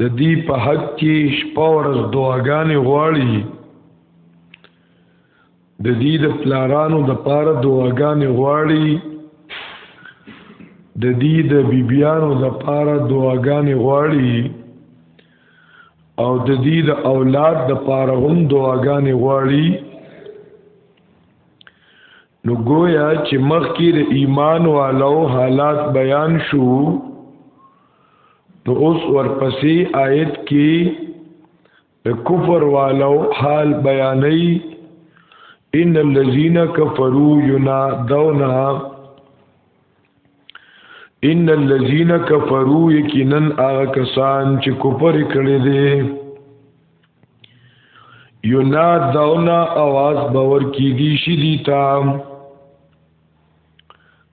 د دې په حق کې شپه ورځ دعاګانې غواړي د دې د پلارانو د پاره دعاګانې غواړي د دې د بیبيانو د پاره دعاګانې غواړي او د دې د اولاد د پاره هم دعاګانې غواړي نو گویا چې مخکې د ایمان والو حالات بیان شو نو اوس ورپسې آیت کې د کفر والو حال بیانې ان الذين كفروا ينادون ان الذين كفروا یقینا هغه کسان چې کفر کړي دي ينادون आवाज باور کیږي شدي تام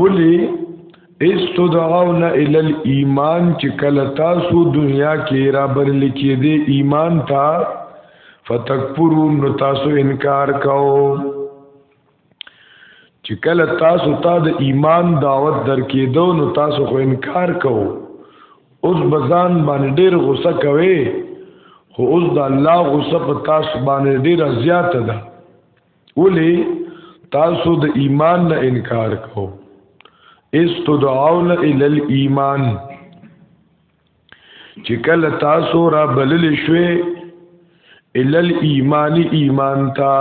ولی استدعون الى الايمان چې کله تاسو دنیا کې را بلل کې دي ایمان تا فتکفرون نو تاسو انکار کاو چې کله تاسو ته د ایمان دعوت درکې دو نو تاسو خو انکار کاو اوس بزان باندې ډېر غوسه کوي خو اوس د الله غوسه په تاسو باندې ډېر زیات ده ولی تاسو د ایمان نه انکار کو استدعون ال الايمان چې کله تاسو را بلل شوي ال الايمان ایمان تا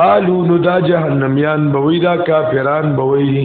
قالو نو دا جهنميان بوي دا کافران بوي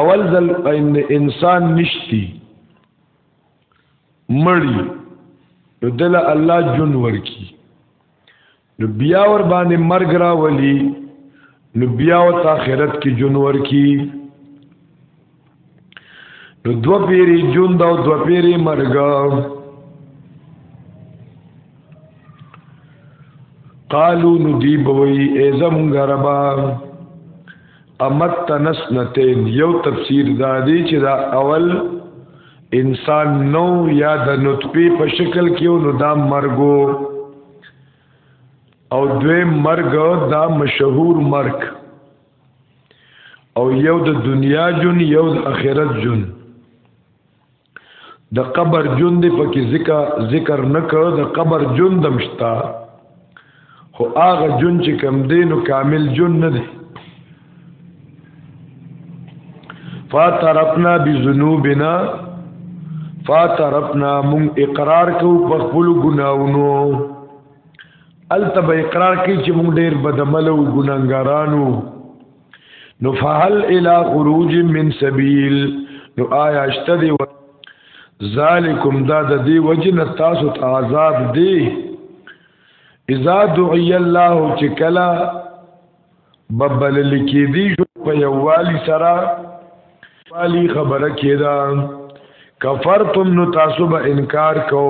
اول ځل ان انسان نشتی مړی نو دل الله جون ورکی نو بیا ور باندې مرګ را ولی نو بیا او آخرت کې جون ورکی نو دو پیری جون دا او دو پیری مرګ قالو نو دی بوئی ایزم غربا امت تنسنتین یو تفسیر دا دی چې دا اول انسان نو یا د نطفه په شکل کې نو دا مرګو او دوی مرګ دا مشهور مرګ او یو د دنیا جون یو د اخرت جون د قبر جون دی پکې ذکر ذکر نکړ د قبر جون دمشتا خو هغه جون چې کم دی نو کامل جون نه دی فاترفنا بذنوبنا فاترفنا مون اقرار کو په خپل ګناونو الته به اقرار کوي چې موږ ډیر بدعمل او ګناګارانو نو فهل الى خروج من سبيل نو آیا اشته دی ذالکم دا د دی وجن تاسو ته عذاب دی اذا دعي الله چې کلا ببلل کې دی شو په یووالي سره والی خبره کېدا کفرتم نو تاسو به انکار کو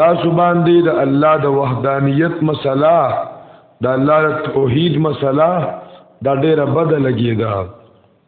تاسو باندې د الله د وحدانیت مسله د الله د توحید مسله دا ډیره بده لګیدا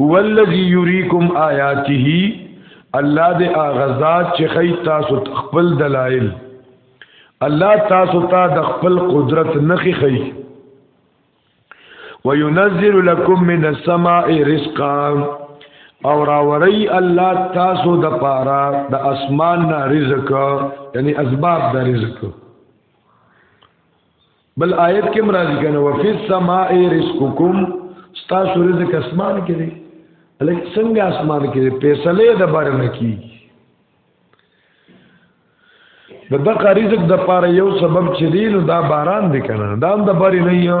هو الذی یریکم آیاته الله دې اغزاد چې خی تاسو خپل دلایل الله تاسو ته تا د خپل قدرت نخې خی وینزل لکم من السماء رزقا او راوری الله تاسو د پارا د اسمان نه رزق یعنی اسباب د رزق بل آیت کې مرادی کنه وفي السماء رزقكم تاسو رزق اسمان کې دی الک څنګه اسمان کې دی پیسلې د بار نه کی د دغه رزق د پاره یو سبب چې دی نو دا باران دی کنه دا هم د بار نه یو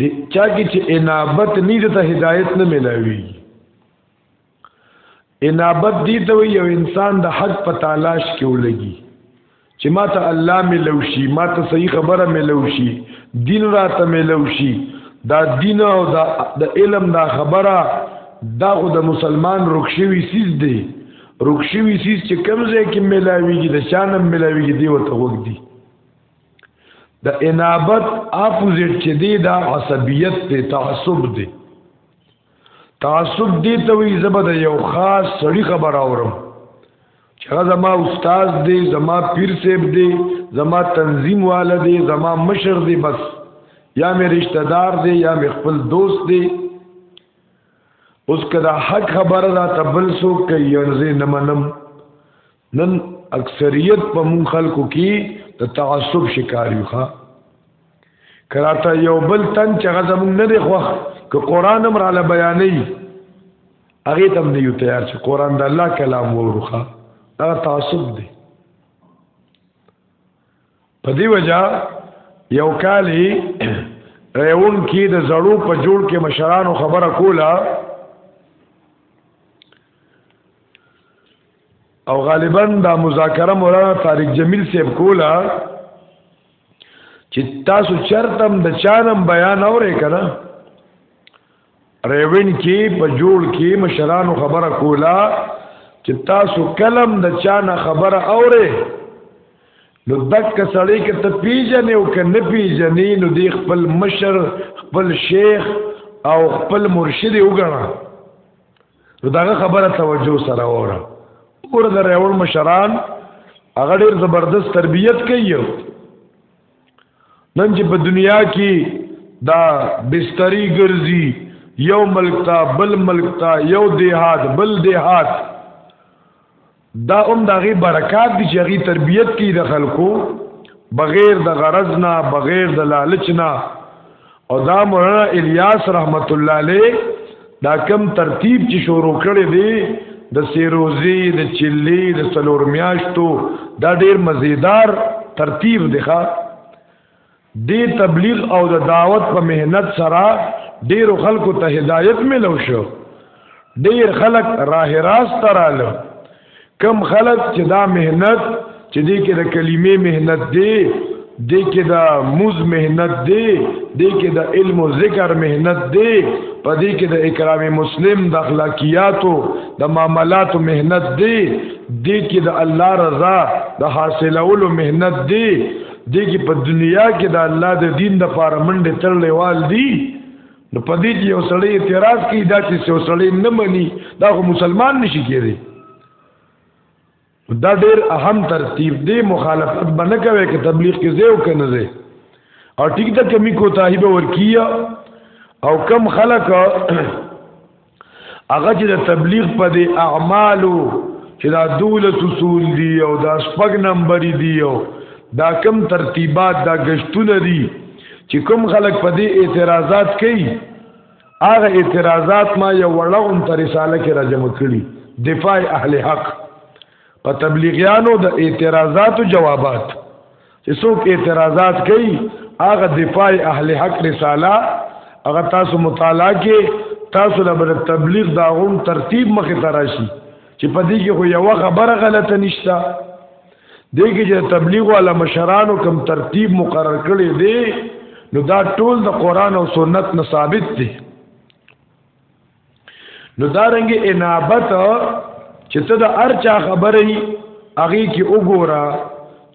دی چا کی چې انابت نه د ته هدایت نه ملاوي انابت دی ته یو انسان د حق په تلاش کې ولګي چې ما ته الله ملوشي ما ته صحیح خبره ملوشي دین را ته ملوشي دا دین او دا د علم دا خبره دا خو د مسلمان رخصوي سیز دی رخصوي سیز چې کمزې کې ملاويږي د شانم ملاويږي دی وته وګ دی د انابت اپوزیټ چې دی دا عصبیت دی تعصب دی تعصب دی ته وی زبد یو خاص سړی خبر اورم چې زما استاد دی زما پیر صاحب دی زما تنظیم والا دی زما مشر دی بس یا مې رشتہ دار دی یا مې خپل دوست دی اوس کدا حق خبره دا تبل سو کوي ینځي نمنم نن اکثریت په مون خلکو کې د تعصب شکار یو ښا کراته یو بل تن چې غزه مون نه دی خوخ ک قران امر علی بیانې هغه تم نه یو تیار چې قران د الله کلام وروخه دا تعصب دی په دی وجہ یو کالی ریون کې د زړو په جوړ کې مشرانو خبره کوله او غالبا دا مذاکره مولانا طارق جمیل صاحب کولا چې تاسو چرتم د چانم بیان اورې کړه ریوین کې په جوړ کې مشرانو خبره کولا چې تاسو کلم د چانه خبره اورې نو دک سړی کې ته پیژنې او که نه پیژنې نو دی خپل مشر خپل شیخ او خپل مرشد وګڼه نو داغه خبره توجه سره وره اور د ریوړ مشران هغه ډیر زبردست تربیت کوي نن چې په دنیا کې دا بستری ګرځي یو ملک تا بل ملک تا یو دیهات بل دیهات دا هم دا غي برکات دي چې غي تربيت کی د خلکو بغیر د غرض نه بغیر د لالچ نه او دا مولانا الیاس رحمت الله علیه دا کم ترتیب چې شروع کړی دی د سیروزی د چلی د سلور میاشتو دا ډیر مزیدار ترتیب دی ښا دې تبلیغ او د دعوت په مهنت سره ډیر خلکو ته هدایت ملو شو ډیر خلک راه راست تراله کم خلک چې دا مهنت چې دې کې د کلمې مهنت دی دې کې د موز مهنت دی دې کې د علم او ذکر مهنت دی په دې کې د اکرام مسلم د اخلاقیاتو د معاملاتو مهنت دی دې کې د الله رضا د حاصلولو مهنت دی دې کې په دنیا کې د الله د دین د پاره منډه تړلې وال دي نو په دې کې یو سړی اعتراض کوي دا چې یو سړی نه مني دا خو مسلمان نشي کېږي دا ډېر اهم ترتیب دی مخالفت باندې کوي کې تبلیغ کې زیو کنه زی او ټیک د کمی کوتاهی به ورکیه او کم خلک هغه چې د تبلیغ په دې اعمالو چې دا دولس اصول دي او دا شپږ نمبر دي او دا کم ترتیبات دا گشتونه دي چې کوم خلک په دې اعتراضات کوي هغه اعتراضات ما یو وړغون تر رساله کې راجمع کړي دفاع اهل حق په تبلیغیانو د اعتراضاتو جوابات چې څوک اعتراضات کوي هغه دفاع اهل حق رساله هغه تاسو مطالعه کې تاسو د تبلیغ دا غون ترتیب مخې ته راشي چې په دې کې خو یو خبره غلطه نشته دې کې چې تبلیغ والا مشرانو کم ترتیب مقرر کړي دي نو دا ټول د قران او سنت نه ثابت دي نو دارنګ انابت چې ته د ارچا خبرې هغه کې وګوره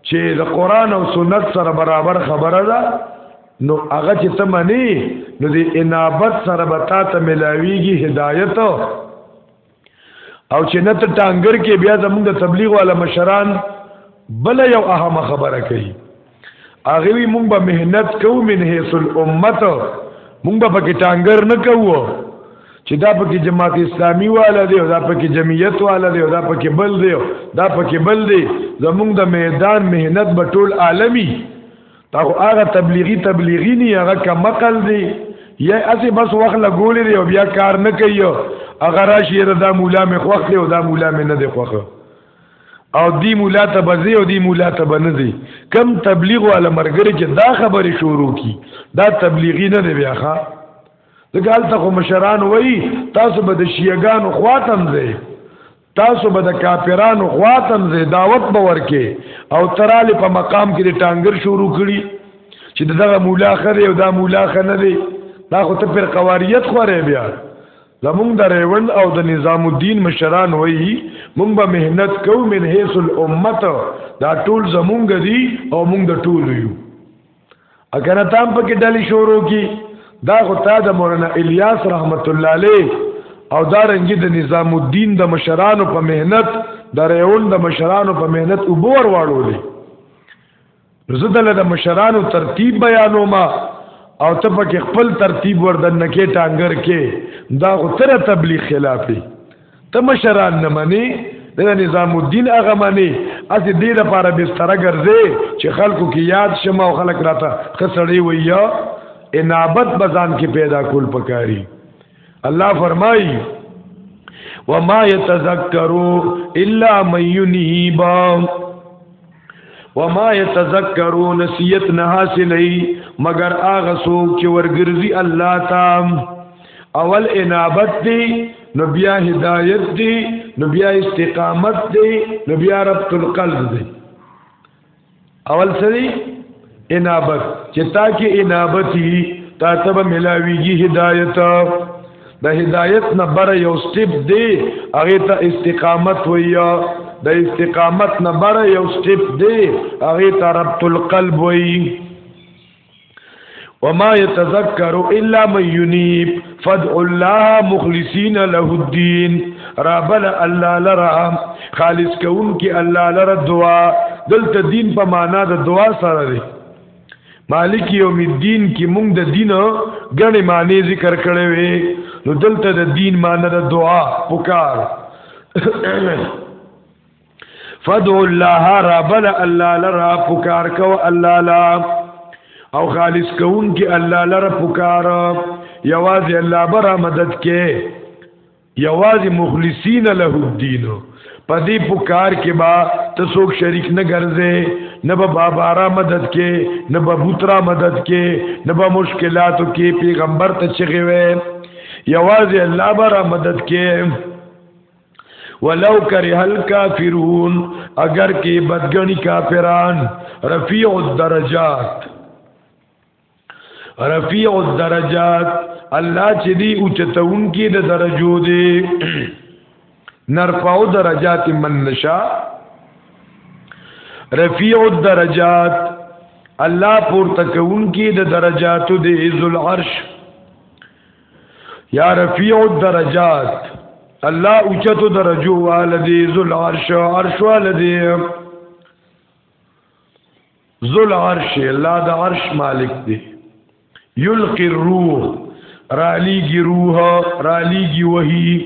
چې د قران او سنت سره برابر خبره ده نو هغه چې ته منی نو د انابت سره به تا ته ملاویږي هدایت او چې نه ته ټانګر کې بیا زموږ د تبلیغ والا مشران بل یو اهمه خبره کوي هغه وی مونږ به مهنت کوو من هیڅ الامت مونږ به پکې ټانګر نه کوو چې دا پکې جماعت اسلامی والا دی او دا پکې جمعیت والا دی او دا پکې بل دی دا پکې بل دی زمونږ د میدان مهنت به ټول عالمی دا هغه تبلیغی تبلیغی نه هغه کمقل دی یا اسی بس وخت لګولې دی او بیا کار نه کوي هغه راشي دا مولا مې خوښ دی او دا مولا مې نه دی خوښ او دی مولا ته بځي او دی مولا ته بنځي کم تبلیغ والا مرګري چې دا خبرې شروع کی دا تبلیغی نه دی بیا ښا دګال ته مشران وای تاسو به د شیعاګانو خواتم زی تاسو به د کافرانو خواتم زی دعوت به ورکه او تراله په مقام کې ټانګر شروع کړي چې دغه مولا خره او دا مولا خنه دی دا خو ته پر قواریت خوره بیا زمونږ د ریوند او د نظام الدین مشران وایي مونږ به مهنت کو من حیث الامت دا ټول زمونږ دي او مونږ د ټول یو اگر تام په کې ډلې شروع کی دا خو تا د مولانا الیاس رحمت الله علیه او دا رنګي د نظام الدین د مشرانو په مهنت د ریوند د مشرانو په مهنت وبور واړو دي نو زه دلته د مشرانو ترتیب بیانوم او ته پکې خپل ترتیب وردن نه کې ټانګر کې دا خو تر تبلیغ خلافي ته مشران نه مني د نظام الدین هغه مني از دې لپاره بستر ګرځي چې خلکو کې یاد شمه او خلک راته خسړې ویا انابت بزان کې پیدا کول پکاري الله فرمایي وما يتذكروا الا من ينيب وما يتذكرون نسيت نه حاصلې مگر هغه څوک چې ورګرځي الله تام اول انابت دی نو بیا هدایت دی نو بیا استقامت دی نو بیا ربط القلب دی اول سری انابت چې تا کې انابتي تا ته به ملاويږي هدایت د هدایت نه بره یو سټیپ دی هغه ته استقامت ویا د استقامت نه بره یو سټیپ دی هغه ته ربط القلب وی وما يتذكر الا من ينيب فدع الله مخلصین له الدین ربنا الله لرا خالص کون کی الله لرا دعا دلته دین په معنا د دعا سره دی مالک یوم الدین کی مونږ د دین غنی معنی ذکر کړی وی نو دلته د دین معنی د دعا پکار فدعو الله ربل الله لرا پکار کو الله لا او خالص کون کی الله لرا پکار یواز الله برا مدد کې یواز مخلصین له الدین پدی پکار کې با تسوک شریک نه ګرځې نه به بابا را مدد کې نه به بوترا مدد کې نه به مشکلاتو کې پیغمبر ته چغوي یواز الله برا مدد کې ولو کرہ الکافرون اگر کې بدګنی کافران رفیع الدرجات رفیع الدرجات الله چې دی او چتون کې د درجو دی نرفعو درجات من نشا رفیع الدرجات الله پورته کوونکی د درجاتو د ذل عرش یا رفیع الدرجات الله اوچتو درجو والدی ذل عرش عرش والدی ذل عرش الله د عرش مالک دی یلقی الروح رالیگی روح رالیگی وحی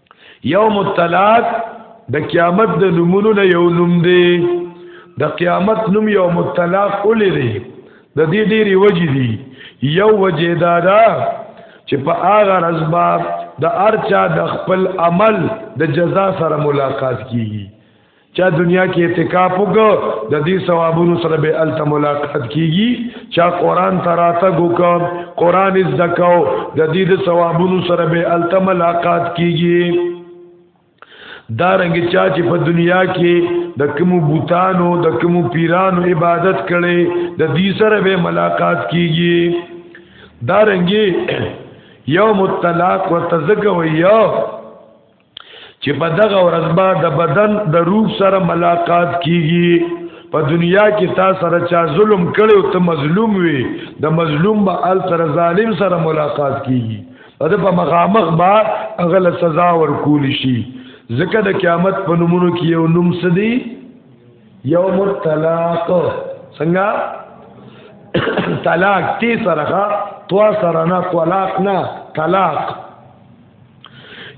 یوم التلاق د قیامت د نمونو نه یو نوم دی د قیامت نوم یوم التلاق ولې دی د دې ډېری وجې دی یو وجې دا ده چې په هغه رزبا د ارچا د خپل عمل د جزا سره ملاقات کیږي چا دنیا کې اعتکاف وکړ د دې ثوابونو سره به الته ملاقات کیږي چا قران تراته وکړ قران زکاو د دې د ثوابونو سره به الته ملاقات کیږي دا رنګ چا چې په دنیا کې د کوم بوتانو د کوم پیرانو عبادت کړي د دې سره به ملاقات کیږي دا رنګ یوم الطلاق وتزکوي چې په دغه ورځ به د بدن د روح سره ملاقات کیږي په دنیا کې تا سره چا ظلم کړي او ته مظلوم وي د مظلوم به ال سره ظالم سره ملاقات کیږي دا په مخامخ با اغل سزا ورکول شي ځکه د قیامت په نومونو کې یو نوم سدي یوم الطلاق څنګه طلاق تی سره طوا سره نه طلاق نه طلاق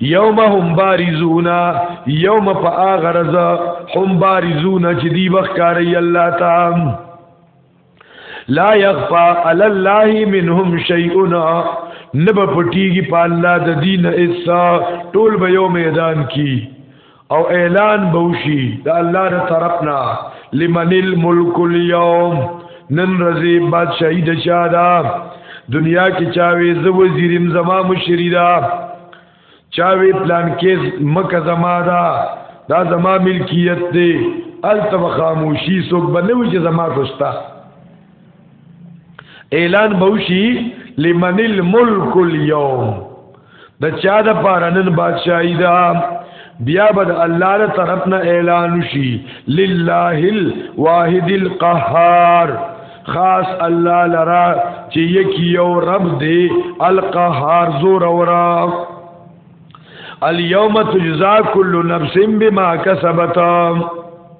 یوم هم بارزون یوم په اغرز هم بارزون چې دی بخکاری الله تعالی لا یغفا علی الله منهم شیئنا نبا پټیږي په الله د دین ایسا ټول به یو میدان کی او اعلان بوشي د الله تر طرفنا لمن الملك اليوم نن رضی بادشاہی د چا دا دنیا کې چاوي زو وزیرم زما مشری دا چاوي پلان کې مکه زما دا دا زما ملکیت دی الته خاموشي سو بنوي چې زما خوستا اعلان بوشي لمن الملک اليوم د چا د پاره نن بادشاہي دا بیا بد الله تر طرف نه اعلان شي لله الواحد القهار خاص الله لرا چې یک یو رب دی القهار زور اورا اليوم تجزا كل نفس بما كسبت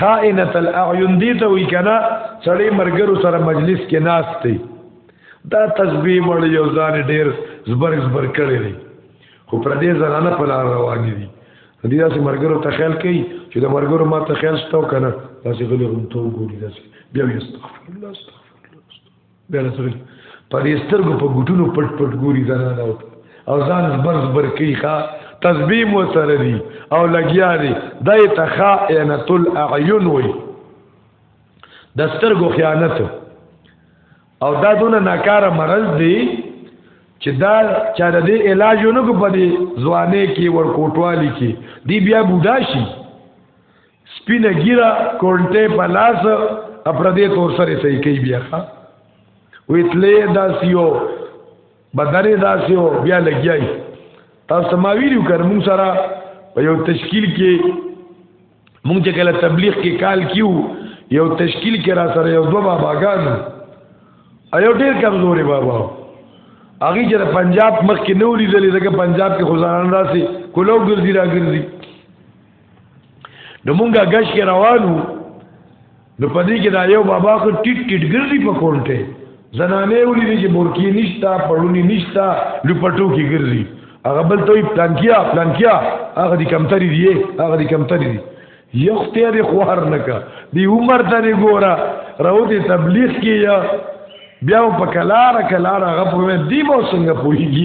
خائنت الاعین دی ته وی کنه سړی مرګرو سره مجلس کې ناس دی دا تسبیح مړ یو ځان ډیر زبر زبر کړی دی خو پر دې زنانه په لار روان دي دې داسې مرګرو ته خیال کوي چې د مرګرو ما ته خیال شته کنه داسې غلی غونټو ګوري داسې بیا یې استغفر الله استغفر بیا رسول په دې سترګو په ګټونو پټ پټ ګوري زنه نه او ځان زبر زبر کوي ښا تسبیح مو سره دي او لګیا دي دای ته خائنۃ الاعین وي د سترګو خیانت او دا دونه ناکاره مرض دی چې دا چا د دې علاج نه کو پدې ځواني کې ورکوټوالي کې دی بیا بوډا شي سپینه ګیره کونټه په لاس اپردې تور سره صحیح کوي بیا ښا ویتلې داسیو بدنې داسیو بیا لګیای تاسو ما ویلو کړ مون سره په یو تشکیل کې مونږ چې کله تبلیغ کې کال کیو یو تشکیل کې را سره یو دوه باباګان ایو ډیر کمزوري بابا هغه چې پنجاب مخ کې نو لیدلې ځکه پنجاب کې خزانه راسي کولو ګرځي را ګرځي نو مونږه غش کې روانو نو پدې کې دا یو بابا کو ټیټ ټیټ ګرځي په کونټه زنانه ولې دې چې مورکی نشتا پړونی نشتا لپټو کې ګرځي هغه بل ته پلانکیا پلانکیا هغه دې کمتري دی هغه دې کمتري دی یو ته دې خوار نکا دی عمر ته دې ګورا راو دې تبلیغ کې یا بیا په کلار کلار هغه په دې مو څنګه پوهیږي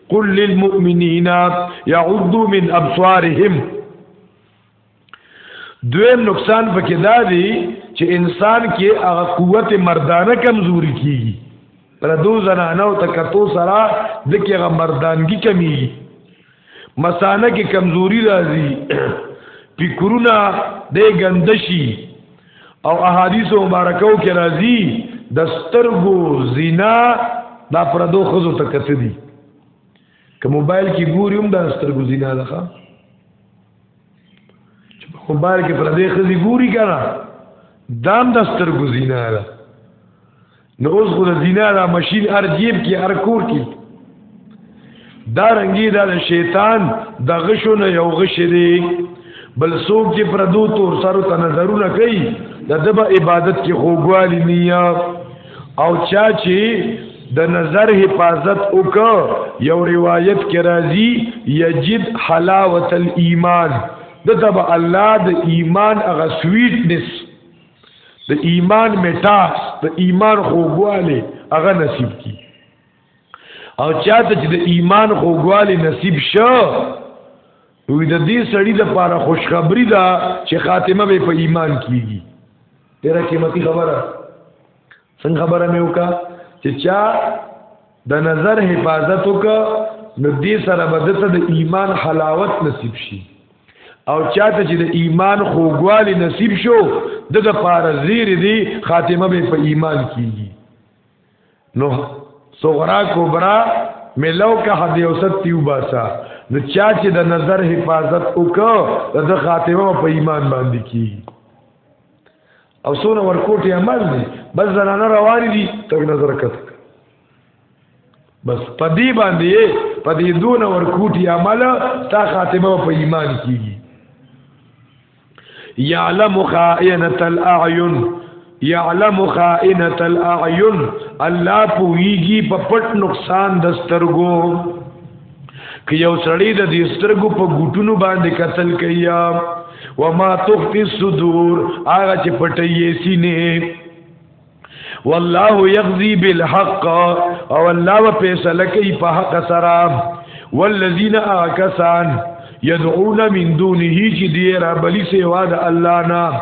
قل للمؤمنین یعضوا من ابصارهم دویم نقصان پکې دا دی چې انسان کې هغه قوت مردانه کمزوري کیږي پر دو زنانو ته کتو سره د کې هغه مردانګي کمیږي مسانه کې کمزوري راځي فکرونه د ګندشي او احادیث مبارکو کې راځي د سترګو زنا دا پردو خزو ته کته دي که موبایل کې ګوري هم دا سترګو زنا ده چې په موبایل کې پردې خزي ګوري کنه دام د سترګو زنا ده نو اوس خو د زینا دا ماشین هر جیب کې هر کور کې دا رنګي دا د شیطان د غشو نه یو غش دی بل څوک چې پردو تور سره ته نظرونه کوي د دبا عبادت کې خوګوالی نیا او چا چې د نظر حفاظت وکړ یو روایت کې راځي یجد حلاوت الايمان د تبع الله د ایمان هغه سویټنس د ایمان میټاس د ایمان خوګواله هغه نصیب کی او چاته چې د ایمان خوګواله نصیب شو وی د دې سړی د پاره خوشخبری ده چې خاتمه به په ایمان کیږي تیرا قیمتي خبره څنګه خبره مې وکا چې چا د نظر حفاظت وک نو دې سره بدته د ایمان حلاوت نصیب شي او چاته چې د ایمان خوګوالی نصیب شو د د پار زیر دی خاتمه به په ایمان کیږي نو صغرا کبرا ملو که حد اوسط تیو باسا نو چا چې د نظر حفاظت وکړ د خاتمه په ایمان باندې کیږي او سونه ورکوټي عمل دي بس زنانه رواني دي تک نظر کته بس پدی باندې پدی دون ورکوټي عمل تا خاتمه په ایمان کیږي یعلم خائنۃ الاعین یعلم خائنۃ الاعین الله پویږي په پټ نقصان دسترګو که یو سړی د دې سترګو په ګوټونو باندې قتل کوي و ما تخفي الصدور هغه چې پټي سینې والله يغزي بالحق او الله و فیصله کوي په حق سره والذین آکسان يدعون من دونه چې دی را بلی سیوا د الله نه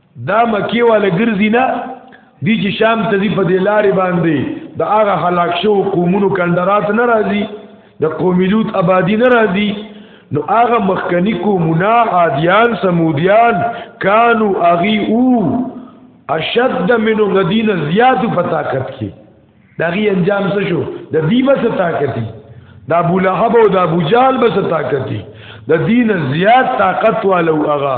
دا مکی والا ګرځي نه دی چې شام ته دی په دې لارې باندې د هغه هلاک شو قومونو کندرات نه راځي د قوم لوط آبادی نه راځي نو هغه مخکنی قومونه عادیان سمودیان کانو اغي او اشد منو غدین زیات په طاقت کې دغه انجام څه شو د دې بس طاقت دی د ابو لهب او د ابو جهل بس طاقت دی د دین زیات طاقت والو اغا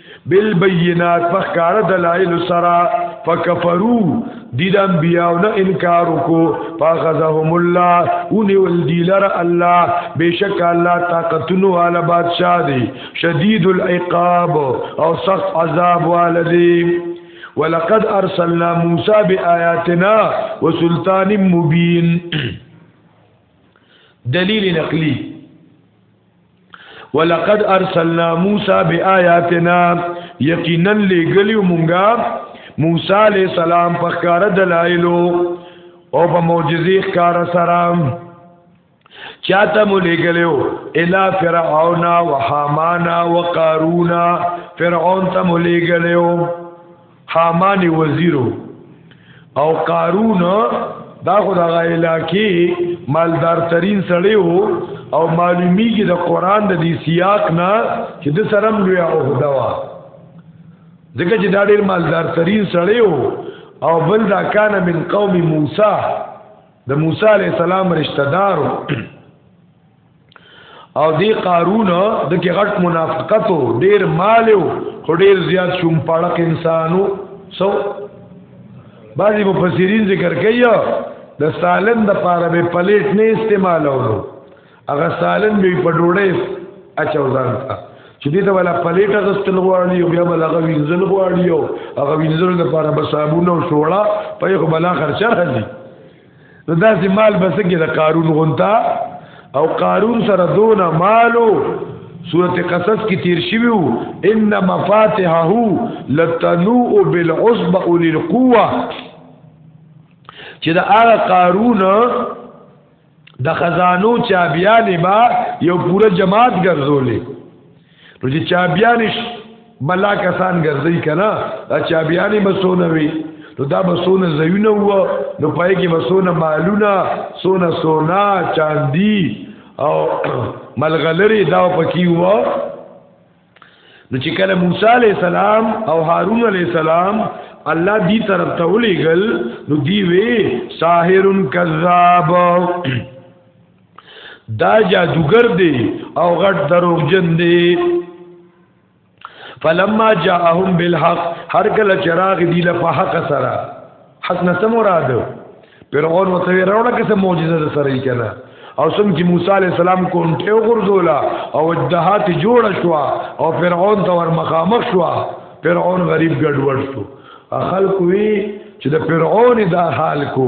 بالبينات فخکار دلائل سرا فکفرو دید انبیاء نه انکار کو فاخذهم الله اونی ول دی لره الله بشک الله طاقتونو والا بادشاہ دی شدید العقاب او سخت عذاب والدی ولقد ارسلنا موسی بآیاتنا وسلطان مبین دلیل نقلی ولقد ارسلنا موسی بیااتنا یقینا لګلیو مونږه موسی علی السلام په کار دلایلو او په معجزې کار سره چاته مو لګلیو الا فرعون و حامان و قارون فرعون ته مو لګلیو حامان وزیرو او قارون دا خو د علاقې مالدار ترين سړی وو او معلومیږي د قران د دې سیاق نه چې د سرم لوی او دوا ځکه چې دا ډېر مالدار ترين سړی وو او بل دا کان من قوم موسی د موسی عليه السلام رشتہ دارو او دی قارون د کې غټ منافقت او ډیر مال او ډیر زیات شوم پړق انسانو سو بعضی مفسرین ذکر کوي د سالن د پاره به پلیټ نه استعمالولو هغه سالن به په ډوړې اچو ځان ته چې دې ته ولا پلیټ غستل غواړي او بیا به هغه وینځل غواړي او هغه وینځل د پاره به صابون او شوړه په یو بلا خرچه راځي نو دا چې مال بسګي د قارون غونتا او قارون سره دون مالو سورت قصص کی تیر شوی وو ان مفاتحه لتنوء بالعصبه اولي القوه چې دا هغه قارون د خزانو چابیانې با یو پوره جماعت ګرځولې نو چې چا بیانش بلا کسان ګرځي کنه دا چا بیانې بسونه وي نو دا بسونه زیونه وو نو پای کې بسونه مالونه سونه سونا چاندي او ملغلری دا پکې وو نو چې کله موسی علی السلام او هارون علی السلام الله دی طرف ته ولېګل نو دی وی ساحر کذاب دا جادوګر دی او غټ دروغجن دی فلما جاءهم بالحق هر کله چراغ دی له په حق سره حق نه سم مراد فرعون وته راوړه که سم معجزه سره یې کنه او سم چې موسی علی السلام کونټه وغورځولا او دهات جوړ شو او فرعون ته ور مخامخ شو فرعون غریب ګډوډ شو خلک وی چې د فرعون دا حال کو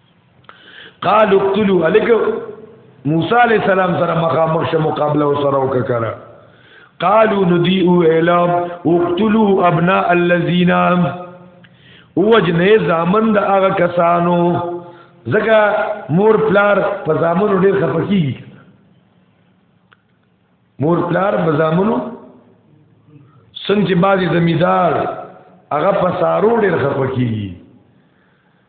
قالو اقتلوا الک موسی علی السلام سره مخامخ شه مقابله وسره وکړه قالو ندی او اعلام اقتلوا ابناء الذين وجنه زامن د هغه کسانو زکه مور پلار په زامنو ډیر خفقیږي مور پلار په زامنو څنګه چې بعضی زمیدار هغه په سارو ډیر خفقیږي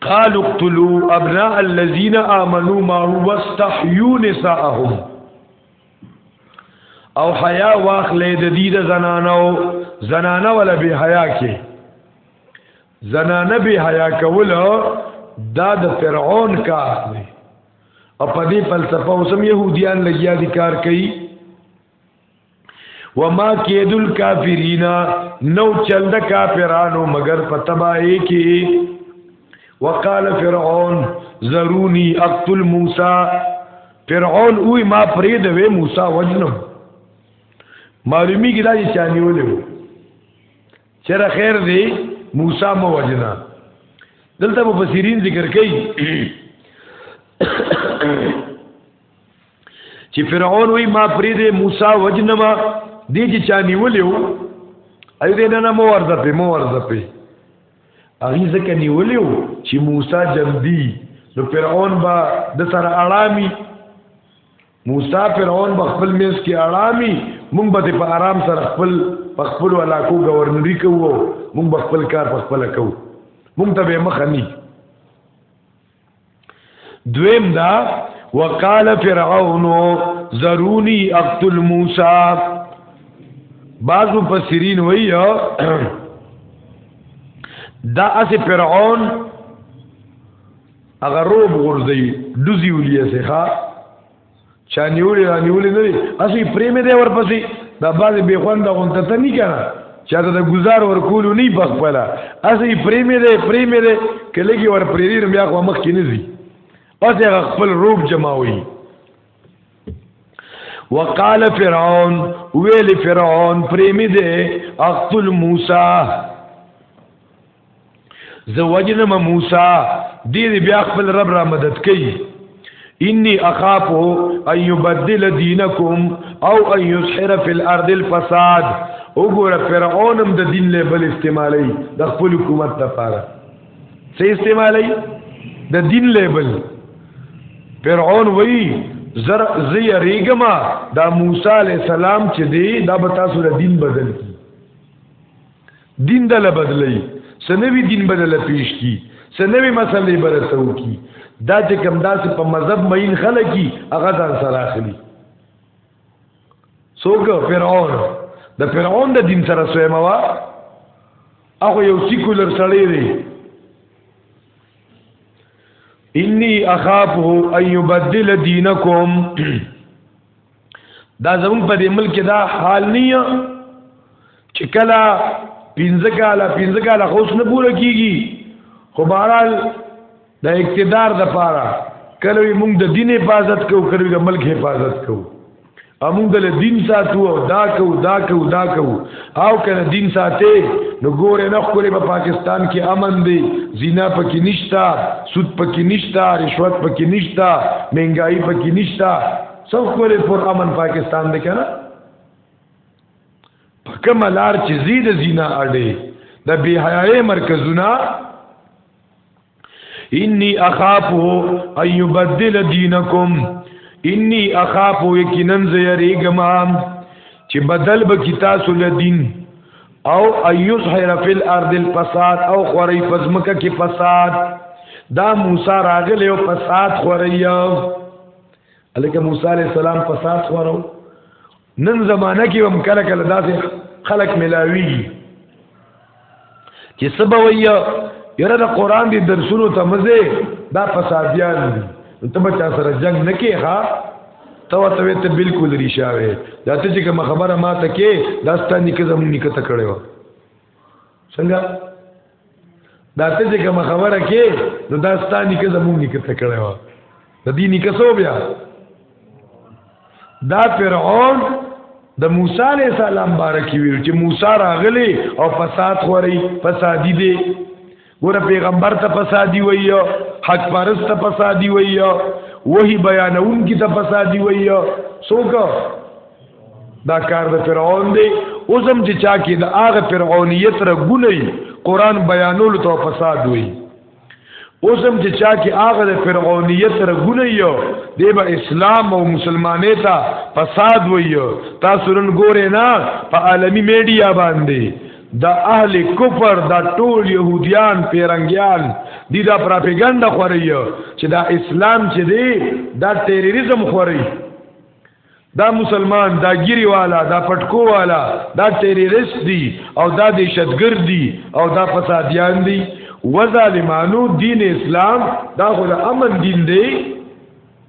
قالوا اقتلوا ابناء الذين امنوا ما واستحيوا نساءهم او حیا واخلې د دې د زنانو زنانه ولا به حیا کې زنانه به حیا کول دا د فرعون کار دی او په دې فلسفه اوسم يهوديان لګیا دي کار کوي وما کید الکافرین نو چل د کافرانو مگر په تباہی کې وقال فرعون زرونی اقتل موسی فرعون وی ما پرې د وې موسی وجنم معلومی کې دا چې چانیولې چر خیر دی موسی مو وجنا دلته مفسرین ذکر کوي چې فرعون وای ما پرې دې موسی وجنما دې چې چا نیولیو اې دې نه نه مو ورځ په مو ورځ په هغه ځکه نیولیو چې موسی جلدی نو فرعون با د سر اړامي موسی فرعون با خپل میز کې اړامي مونږ به په آرام سره خپل په خپل علاقو گورنری کوو مونږ به خپل کار په خپل کوو مونږ ته به مخ نه دویم دا وقال فرعون زرونی اقتل موسی بعض مفسرین وایي دا اس فرعون اگر روب غرزی دوزی ولیه سخا چا نیولې را نیولې نه دي اسی پرې مې دی ورپسې دا بعضې بې خونده غونته ته نه کنه چا ته د گزار ورکولو نه په خپله اسی پرې مې دی پرې مې دی که لږې ور پرېري نو بیا خو مخکې نه ځي اوس هغه خپل روب جمعوي وقال فرعون ویل فرعون پرې مې دی اقتل موسی زه وجنم موسی دې بیا خپل رب را مدد کوي انی اخاف ان یبدل دینکم او ان یسحر فی الارض الفساد وګوره فرعونم د دین له بل استعمالی د خپل حکومت لپاره څه استعمالی د دین له بل فرعون وی زر زی ریګما دا موسی علی السلام چې دی دا به تاسو د دین بدل کی دین د لبدلې سنوي دین بدل پیش کی سنوي مسلې برتو کی دا چې کم داسې په مذهب مین خلکی هغه ځان سره اخلي څوک فرعون د فرعون د دین سره سویما وا هغه یو سیکولر سړی دی انی اخافه ان یبدل دینکم دا زمون په دې ملک دا حال نه چې کله پنځه کاله پنځه کاله خوش نه پوره کیږي خو بهرال د اقتدار د پاره کله موږ د دین حفاظت کو کړو د ملک حفاظت کو امون دل دین ساتو او دا کو دا کو دا کو او کنه دین ساته نو ګوره نه خوري په پاکستان کې امن دی زینا پکې نشتا سود پکې نشتا رشوت پکې نشتا مهنګای پکې نشتا څو کولی پر امن پاکستان دی کنه په کوم لار چې زید زینا اړې د بی حیاي مرکزونه انی اخاف ان یبدل دینکم انی اخاف یقینا زیریګما چې بدل به کی تاسو له دین او ایظهر فی الارض الفساد او خوري پزمکه کې فساد دا موسی راغلی او فساد خوري الکه موسی علی السلام فساد خورو نن زمانہ کې هم کله کله داسې خلق ملاویږي چې سبا ویا یره د قران دی درسونو ته مزه دا فسادیان دي ته بچا سره جنگ نکې ها ته ته ته بالکل ریشاوي دا ته چې کوم خبره ما ته کې دا ستاني کې زمونږ نکته کړو څنګه دا ته چې کوم خبره کې نو دا ستانی کې زمونږ نکړه ته کړه وا د دې نکسو بیا دا فرعون د موسی علی السلام بارک ویل چې موسی راغلی او فساد خوري فسادی دی ګور پیغمبر ته فسادی ویو حق پرست ته فسادی ویو وਹੀ بیانون کی ته فسادی ویو څوک دا کار د فرعون دی اوسم چې چا کې د هغه فرعونیت را ګولې قران بیانول ته فساد وی اوسم چې چا کې هغه د فرعونیت را ګولې دی به اسلام او مسلمانې ته فساد ویو تاسو نن ګورې نه په عالمی میډیا باندې د اهل کفر د ټول يهوديان پیرنګيان دي دا پروپاګاندا خوري چې دا اسلام چې دی دا ټیرریزم خوري دا مسلمان دا ګيري والا دا پټکو والا دا ټیرریست دي او دا دهشتګر دي او دا فساديان دي وظالمانو دین اسلام دا خو د امن دین دی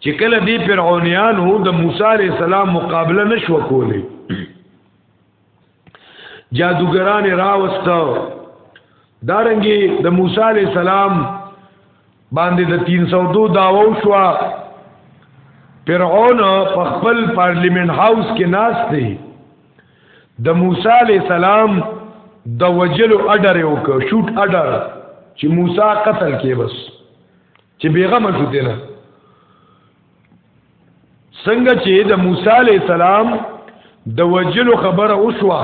چې کله دی فرعونانو د موسی عليه السلام مقابله نشو کولی جادوګران راوستاو دارنګي د دا موسی عليه السلام باندې د 302 داوو شو فرعون په خپل پارلیمنت هاوس کې ناس دی د موسی علی السلام د وجلو اډر یو کو شوټ اډر چې موسی قتل کې بس چې بیغمه شو دینه څنګه چې د موسی علی السلام د وجلو خبره اوشوا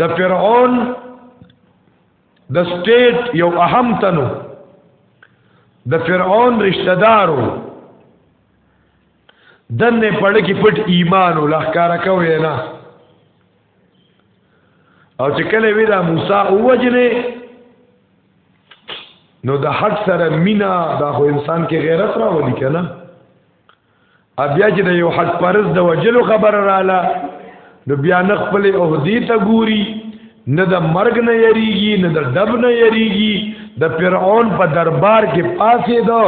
د فرعون د سټیټ یو اهم تنو د فرعون رشتہ دارو دنه پړ کې پټ ایمان او لخکارا کوي نه او چې کله وی دا موسی اوجنه نو د حق سره مینا دا خو انسان کې غیرت راولي کنه بیا چې د یو حق پرز د وجلو خبر رااله نو بیا نه خپل عہدی ته ګوري نه د مرګ نه یریږي نه د دب نه یریږي د فرعون په دربار کې پاسې دو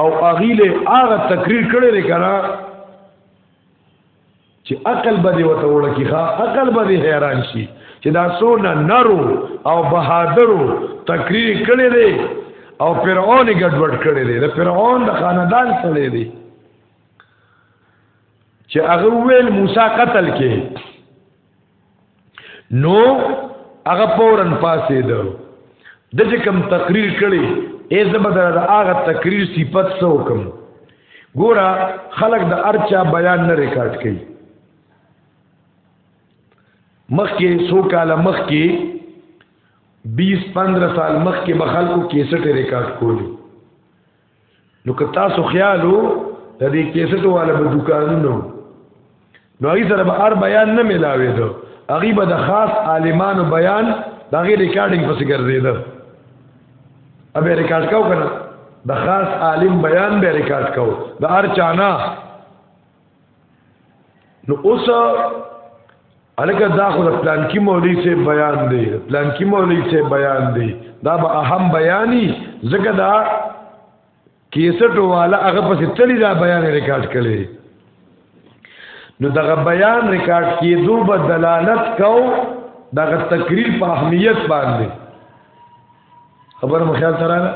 او اغیله هغه تقریر کړی دی کنه چې عقل به دی وته وړه کی ښا عقل به دی حیران شي چې دا سونه نرو او بهادرو تقریر کړي دي او فرعون ګډوډ کړي دي د فرعون د خاندان سره دي چې هغه ویل موسی قتل کې نو هغه پورن پاسې ده د چې کم تقریر کړي ای زبدر د هغه تقریر صفت سو کم ګوره خلق د ارچا بیان نه ریکارډ کړي مخکې سو کاله مخکې 20 15 سال مخکې به خلکو کیسټ ریکارډ کولی نو که تاسو خیالو د دې کیسټو والا په دکانونو نو هغه سره به هر بیان نه ملاوي دو هغه به د خاص عالمانو بیان دا غي ریکارډینګ پس ګرځیدو ابه ریکارډ کاو کنه د خاص عالم بیان به ریکارډ کاو د هر چانا نو اوس الکه دا خو د پلان کې مولوی سے بیان دی پلان کې مولوی سے بیان دی دا به اهم بیاني زګه دا کیسټ والا هغه پسې تلی دا بیان ریکارډ کړي نو دغه بیان ریکارډ کیدو به دلالت کو دغه تقریر په اهمیت باندې خبر مخیال تراله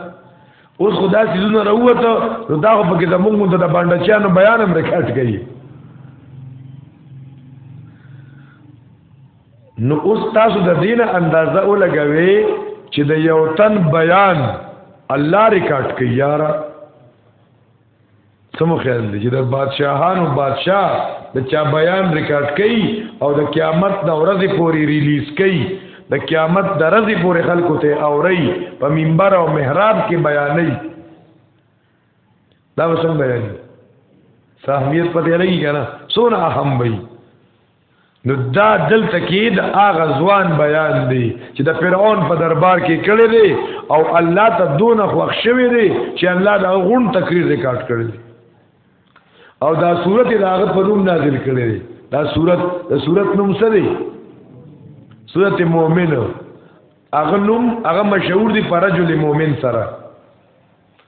اوس خدا سيزونه راوته نو دا په کې زمونږ مونږ ته باندې چانو بیان هم ریکارډ کړي نو اوس تاسو د دین اندازه ولګوي چې د یو تن بیان الله ریکارډ کوي یاره سمو خیال دی چې د بادشاهانو بادشاه د چا بیان ریکارډ کړي او د قیامت د ورځې پورې ریلیز کړي د قیامت د ورځې پورې خلکو ته اوري په منبر او محراب کې بیانې دا وسنګ بیانې ساهمیت پته لګي کنه سونه اهم وي نو دا دلته کې د هغه ځوان بیان دی چې د فرعون په دربار کې کړی دی او الله ته دون خوښ شوی دی چې الله دا غون تقریر ریکارډ کړی دی او دا صورت د هغه په نوم نازل کړی دی دا صورت د صورت نوم څه دی صورت مؤمن هغه نوم هغه مشهور دی پر رجل مؤمن سره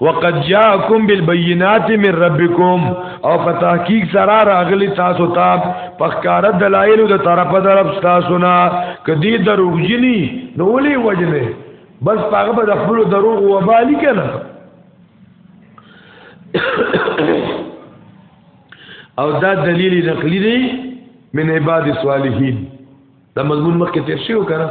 وقد جاءكم بالبينات من ربكم او په تحقیق سره راغلی تاسو ته پخکار دلایل د طرف درب تاسو نه کدی دروغ جنی نو ولي وجنه بس هغه به خپل دروغ و بالی کنه او دا دلیل نقلی دی من عباد الصالحین دا مضمون مخکې تیر شو کنه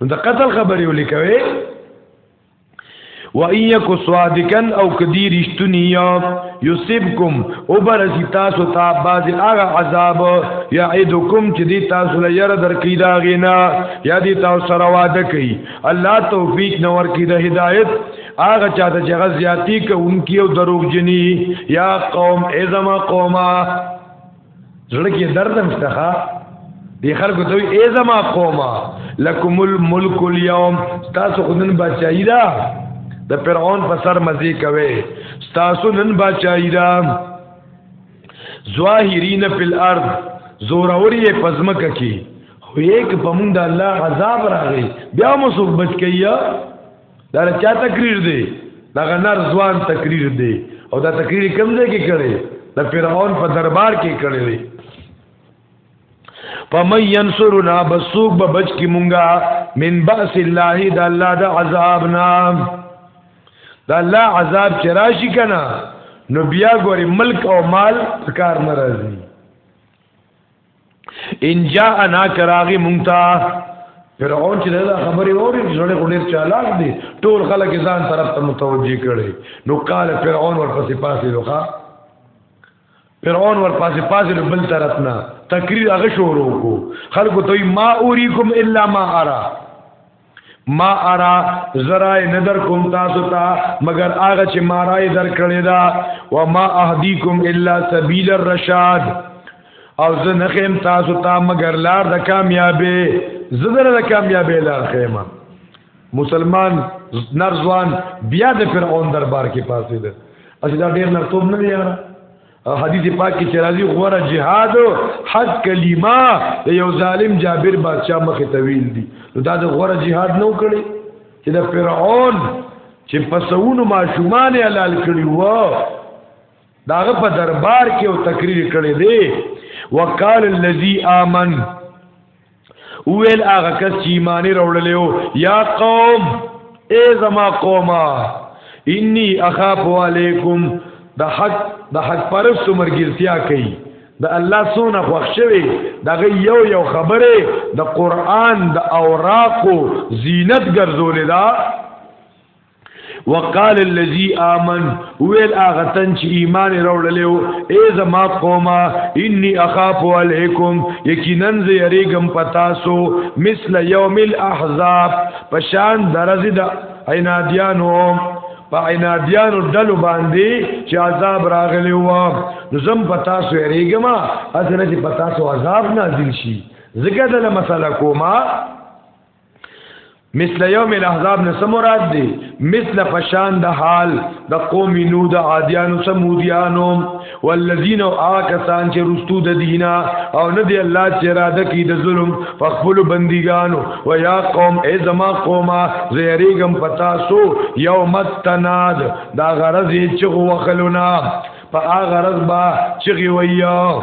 نو د قتل خبرې ولیکوي و ایک صادقن او کدی رشتنی یصبکم او برسی تاسو تا باز اغا عذاب یعیدکم چې دی تاسو له یره درکې دا غینا یا دی تاسو سره وعده کوي الله توفیق نور کې د هدایت هغه چاته چې غزیاتی کوونکی او دروغجنی یا قوم ازما قومه زړه کې درد هم شته دی خلکو ته ای زما قومه لکم الملک اليوم تاسو خودن بچای دا د فرعون په سر مزي کوي تاسو نن بچای دا ظاهرین فی الارض زوروري پزمک کی خو یک پمون د الله عذاب راغی بیا مو سو بچ کیا دا چا تقریر دی دا غنر ځوان تقریر دی او دا تقریر کم ځای کې کړي د فرعون په دربار کې کړي دی فمن ينصرنا بسوق به بچ کی مونږه من باس الله د الله د عذاب نام د الله عذاب چراشی کنا نو بیا ګوري ملک او مال کار ناراضي ان جاء انا کراغي مونتا فرعون چې دا خبرې اوري ځړې غډیر چالاک دي ټول خلک ځان طرف ته متوجي کړي نو قال فرعون ورپسې پاسې لوخه فرعون ورپاسې پاسې بل طرف نه تقریر هغه شروع کو خلکو ته ما اوریکم الا ما ارا ما ارا زرای ندر کوم تاسو ته مگر هغه چې ما راي در کړی دا و ما اهديکم الا سبيل الرشاد او زه نه خیم تاسو ته مگر لار د کامیابی زدر د کامیابی لار خیمه مسلمان نرزوان بیا د فرعون دربار کې پاسې ده اسی دا ډیر نرتوب نه دی یاره حدیث پاک کې چې راځي غوړه جهاد حق کلمه د یو ظالم جابر بادشاہ مخ ته ویل دي نو دا د غوړه جهاد نو کړي چې د فرعون چې پسونو ماشومان حلال کړي وو داغه په دربار کې او تقریر کړي دي وقال الذي امن ویل هغه کس چې ایمان وروړلې یا قوم ای زما قوما انی اخاف علیکم د حق د حق پرست مرګرتیا کوي د الله سونه خوښوي دغه یو یو خبره د قران د اوراقو زینت ګرځولې دا وقال الذي امن ويل اغه تن چې ایمان راوړلو ای زما قوما اني اخاف عليكم یقینا زه یریګم پتاسو مثل يوم الاحزاب پشان درز د عینادیانو په عینادیانو ډلو باندې چې عذاب راغلی و نو زم پتاسو یریګم اته چې پتاسو عذاب نازل شي زګه دله مسله کومه مثل یوم الاحزاب نه سمورات دی مثل پشان د حال د قوم نو د عادیانو سمودیانو والذین آکسان چې رستو د دینا او نه دی الله چې را د کی د ظلم فخفل بندګانو و یا قوم ای زما قوما زیریګم پتا سو یوم التناد دا غرض چې غوخلونا په هغه غرض با چې ویو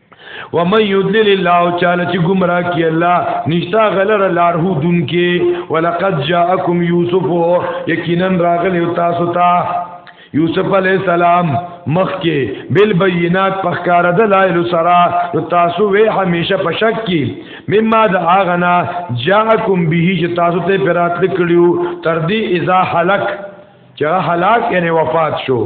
و من یدلل الله تعالی چې گمراه کی الله نشتا غلر لار هو دن کې ولقد جاءکم یوسف یقینا راغلی تاسو ته یوسف علی السلام مخ کې بل بینات پخکار دلائل سرا تاسو وی همیشه پشک کی مما د اغنا جاءکم به چې تاسو ته پرات کړیو تر دې اذا هلک چې هلاک یعنی وفات شو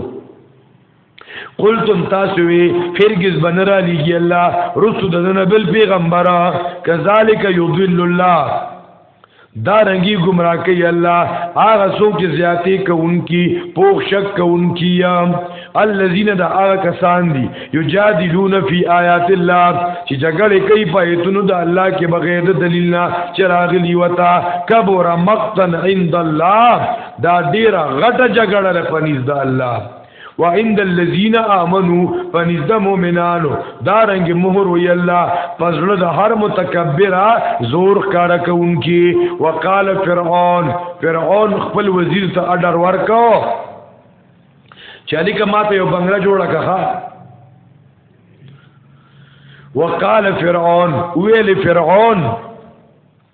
قلتم تاسو وی هرگز بنرا لګي الله رسو دنه بل پیغمبره کذالک یضل الله دا رنگی گمراه کوي الله هغه څوک چې زیاتې کوونکی پوښ شک کوونکی یا الذين دا هغه کسان دي یجادلون فی آیات الله چې جګړه کوي په ایتونو د الله کې بغیر د دلیل نه چې راغلی وتا کبر مقتن عند الله دا ډیره غټه جګړه ده پنځ د الله وعند الذين امنوا فنزد مؤمنانو دارنګ مہر وی الله پزړه د هر متکبر زور کار کوونکی وقال فرعون فرعون خپل وزیر ته اډر ورکو چالیک ماته یو بنگله جوړه کخه وقال فرعون ویل فرعون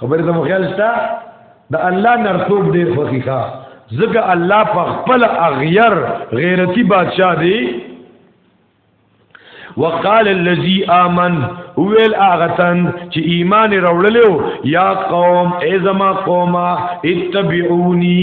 خبره ته مخیال شته د الله نرتوب دی خوخي ښا ځکه الله په خپل اغیر غیرتی بادشاہ دی وقال الذي امن ویل اغتن چې ایمان راوړلو یا قوم ای زما قومه اتبعونی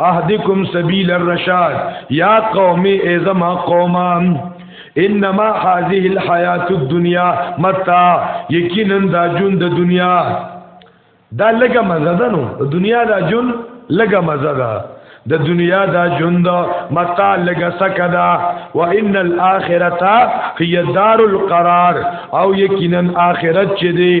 اهدکم سبیل الرشاد یا قوم ازما قومان انما هذه الحیات الدنیا متاع یقینا دا جون د دنیا دا لګه مزه ده نو د دنیا دا جون لګه مزه ده د دنیا دا جون دا متا لګه سکدا و ان الاخرته هي دار القرار او یقینا اخرت چې دی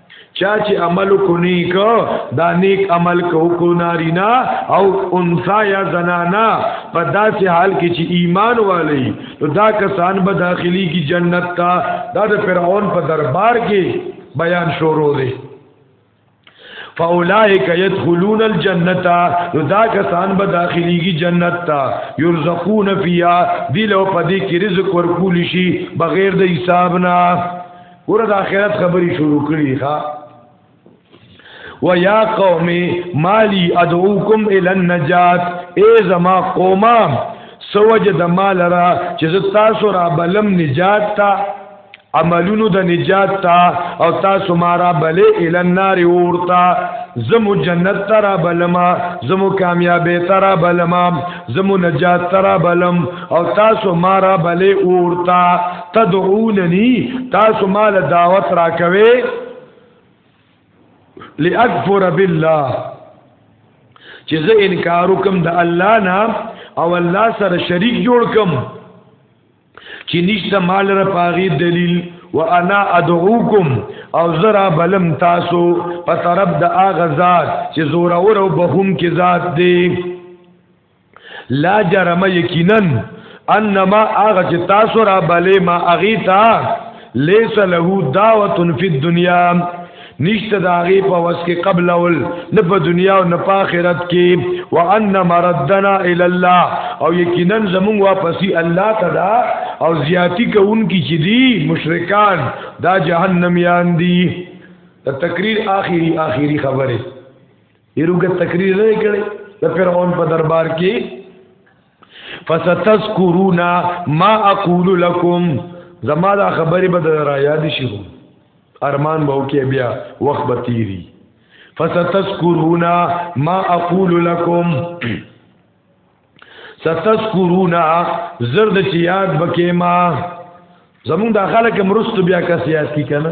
چا چې عمل کو نیک دا نیک عمل کو کو نارینا او انسا یا زنانا په داسې حال کې چې ایمان والی نو دا کسان به داخلي کی جنت تا دا د فرعون په دربار کې بیان شروع دی فاولائک یدخلون الجنه نو دا کسان به داخلي کی جنت تا یرزقون فیها دل او پدې کې رزق ورکول شي بغیر د حساب نه ګوره د آخرت خبرې شروع کړي ښا و یا قوم مالی ادعوکم الی النجات ای زما قوما سوج د مال را چې تاسو را بلم نجات تا عملونو د نجات تا او تاسو ما را بلې الی النار اورتا زمو جنت ترا بلما زمو کامیابی ترا بلما زمو نجات ترا بلم او تاسو ما را بلې اورتا تدعونني تاسو مال دعوت راکوي لاکفر بالله چې زه انکار وکم د الله نه او الله سره شریک جوړ کم چې نشته مال را پاغي دلیل وانا ادعوکم او زرا بلم تاسو په طرف د اغه ذات چې زور اور او بهم کې ذات دی لا جرم یقینا انما اغه چې تاسو را بلې ما اغیتا لیس له دعوت فی الدنیا نشته د هغه په وس کې قبل اول نه په دنیا او نه په آخرت کې وان مردنا الی الله او یقینا زمون واپسی الله تدا او زیاتی کوونکی چې دی مشرکان دا جهنم یان دی د تقریر آخری آخری خبره یروګه تقریر نه کړي د فرعون په دربار کې فستذکرون ما اقول لكم زما دا خبرې به درا یاد شي ارمان به وکي بیا وخت به تیری فستذکرون ما اقول لكم ستذکرون زرد چې یاد بکې ما زمونږ د خلک مرستو بیا کس یاد کی کنه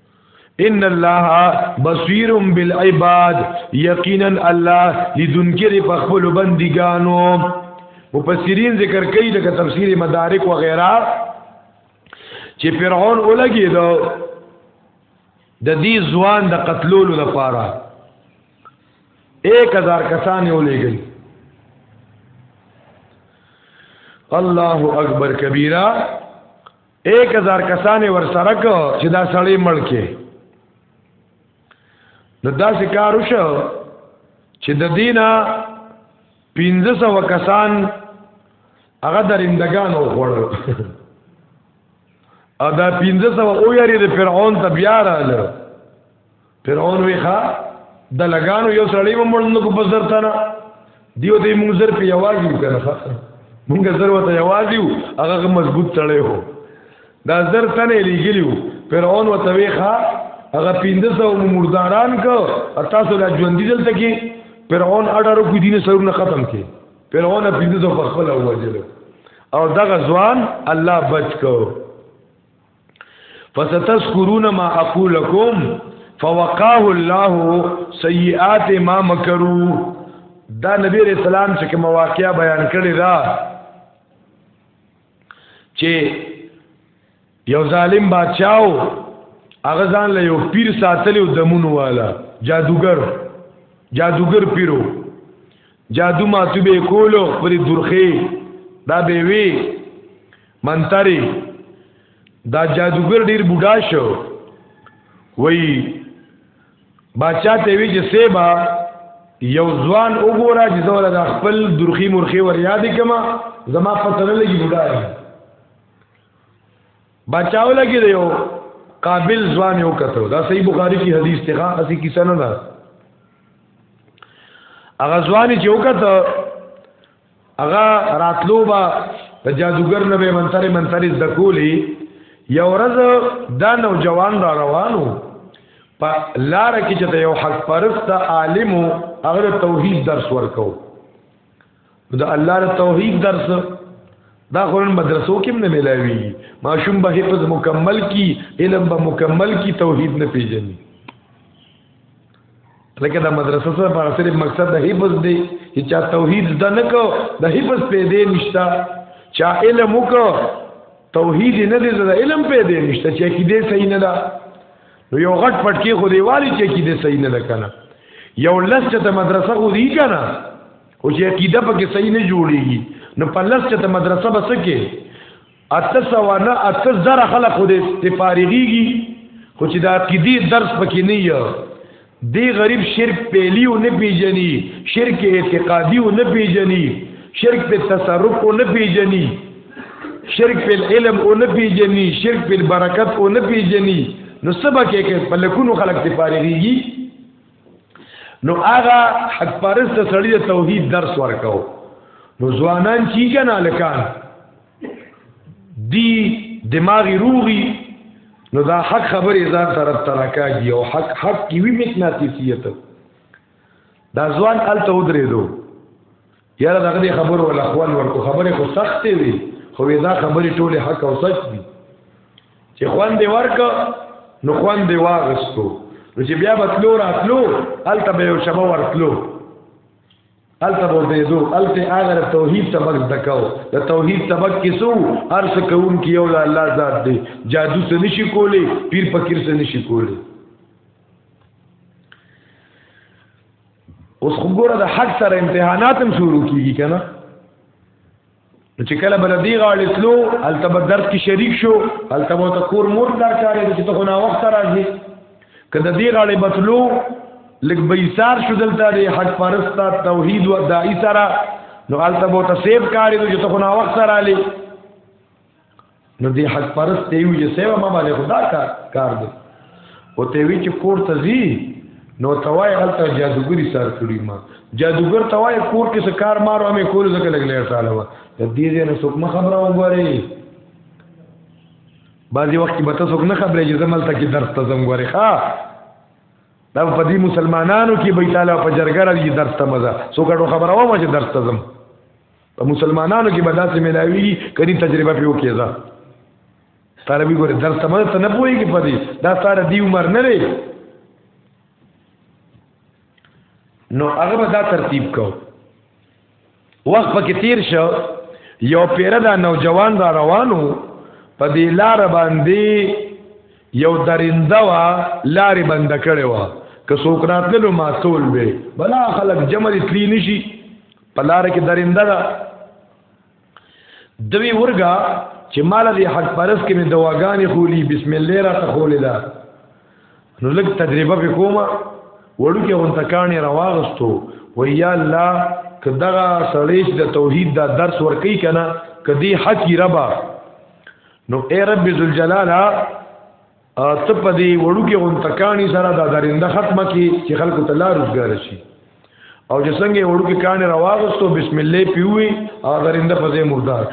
ان الله بصیر بالعباد یقینا الله لذنکر په خپل بندګانو مفسرین ذکر کوي د تفسیر مدارک و غیره چې فرعون ولګي دا د دې ځوان د قتلولو لپاره 1000 کسان یې ولېګل الله اکبر کبیره 1000 کسان ور سره ک چې دا سړی مړ کې نو دا شکار وشو چې د دینه 1500 کسان هغه درندگان وخوړل او دا 1500 او یاري د فرعون ته بیا رااله فرعون وی ښا د لګانو یو سړی مونږ مړندو کو پسر تا نه دیو دې مونږ زر په یواز یو کنه ښا مونږ زر وته یواز یو هغه مضبوط سړی هو دا زر تنه لګیلیو فرعون وته وی ښا هغه 1500 مرداران کو تاسو لا ژوند دي دلته کې فرعون اډارو کو دینه سرونه ختم کې فرعون 1500 په خپل وجلو او دغه ځوان الله بچ کو فستذكرون ما اقول لكم فوقاه الله سيئات ما مكروا دا نبی رسول الله چې کوم واقعیا بیان کړی دا چې یو ظالم بادشاہو هغه ځان له یو پیر ساتلی او دمونو والا جادوګر جادوګر پیرو جادو ماتو به کولو پر درخه دا به وی منتری دا جادوګر ډیر بوډا شو وای بچا ته وی چې سیبا یو ځوان وګوره چې زوړ د خپل درخي مرخي ور یاد کما زما پته نه لګي بډا یم بچاو لګي دی یو قابل ځوان یو کته دا صحیح بخاری کی حدیث ته ښه اسی کیسه نه ده هغه ځوان چې وکړه هغه راتلو با د جادوګر نه به منتري منتري زکولی یو ورځ دا نوجوان را روانو په لار کې چې یو حق پرست عالم هغه توحید درس ورکو د الله د توحید درس دا خورن مدرسو کې نه ملاوي ماشوم به حفظ مکمل کی علم به مکمل کی توحید نه پیژني لکه دا مدرسه سره پر اصل مقصد د حفظ دی چې چا توحید زده نه کو د حفظ پیدا نشتا چا علم وکړو توحید نه دی زده علم پیدا نشتا چې کې دې صحیح نه ده نو یو غټ پټ کې خو دی والی چې کې دې صحیح نه ده کنه یو لس چې مدرسه خو دی کنه او چې عقیده پکې صحیح نه جوړیږي نو په لس چې مدرسه بسکه اته سوا نه اته زره خلق خو دې تفارغيږي خو چې دا قیدی درس پکې نه یو دی غریب شرک پیلی او نه پیجنی شرک اعتقادی او نه پیجنی شرک په تصرف او نه پیجنی شرک په علم او نه پیجنی شرک په برکت او نه پیجنی نو سبا کې کې په لکونو خلق ته فارغيږي نو هغه حق پرست سړی توحید درس ورکاو نو ځوانان چی کنه لکان دی دماغی روغی نو دا حق خبرې ځان طرف ترکاږي او حق حق کی وی مقناطیسیت دا ځوان الته ودرېدو یاره دغه خبر ولا خوان ورکو خبره خو سختې وي خو دا خبرې ټوله حق او سچ دي چې خوان دی ورک نو خوان دی واغستو نو چې بیا بتلو راتلو الته به یو شبه ورتلو الته بوزیدو الته هغه توحید سبق دکاو د توحید سبق کیسو هر څه کوم کی یو الله ذات دی جادو څه نشي کولی پیر فقیر څه نشي کولی اوس خو ګوره د حق سره امتحانات هم شروع کیږي کنه چې کله بل دی غاړې تلو هلته به درس کې شریک شو هلته به ته کور مور دار چارې چې ته خو نا وخت راځي که د دې غاړې بتلو لږ به ایثار شو دلته د حق پرستا توحید او دای سره نو هلته به ته سیب کاری چې ته خو نا وخت راځي نو دی حق پرس ته یو چې سیوا ما باندې خدا کار کار دی او ته وی چې کور ته زی نو توای هلته جادوګری سر کړی ما جادوګر توای کور کې څه کار مارو مې کول زکه لګ لیر ساله و د دې دې نه څوک ما خبره وګوري بعضی وخت به تاسو نه خبرې چې زمل ته کې درس ته زم غوري ها دا په دې مسلمانانو کې به تعالی په جرګره دې درس ته مزه څوک خبره و ما چې درس ته زم په مسلمانانو کې به داسې ملاوي کړي تجربه پیو کېزا ستاره وی ګوره درس سمه ته نه پويږي په دې دا ستاره دی عمر نه لري نو هغه به دا ترتیب کو وخت پکې تیر شو یو پیره دا نوجوان را روانو په دې لار باندې یو درنده وا لارې بند کړې وا که څوک راتللو معصول به بلا خلک جمع تلی نشي پلار کې درنده ده دوی ورګه چې مال دې حق پرس کې مې دواګانې خولي بسم الله را تخولې ده نو لږ تجربه وکوما وړو کې هون تکانې راوغستو ویا الله کداغه سړیش د توحید دا درس ورکی کنه کدی حق ربا نو اے رب ذوالجلال ته په دې وړو کې غونتکانی سره دا درنده ختمه کی چې خلکو ته لار روزګار شي او چې څنګه وړو کې کانه راوغستو بسم الله پیوي او درنده په دې مردار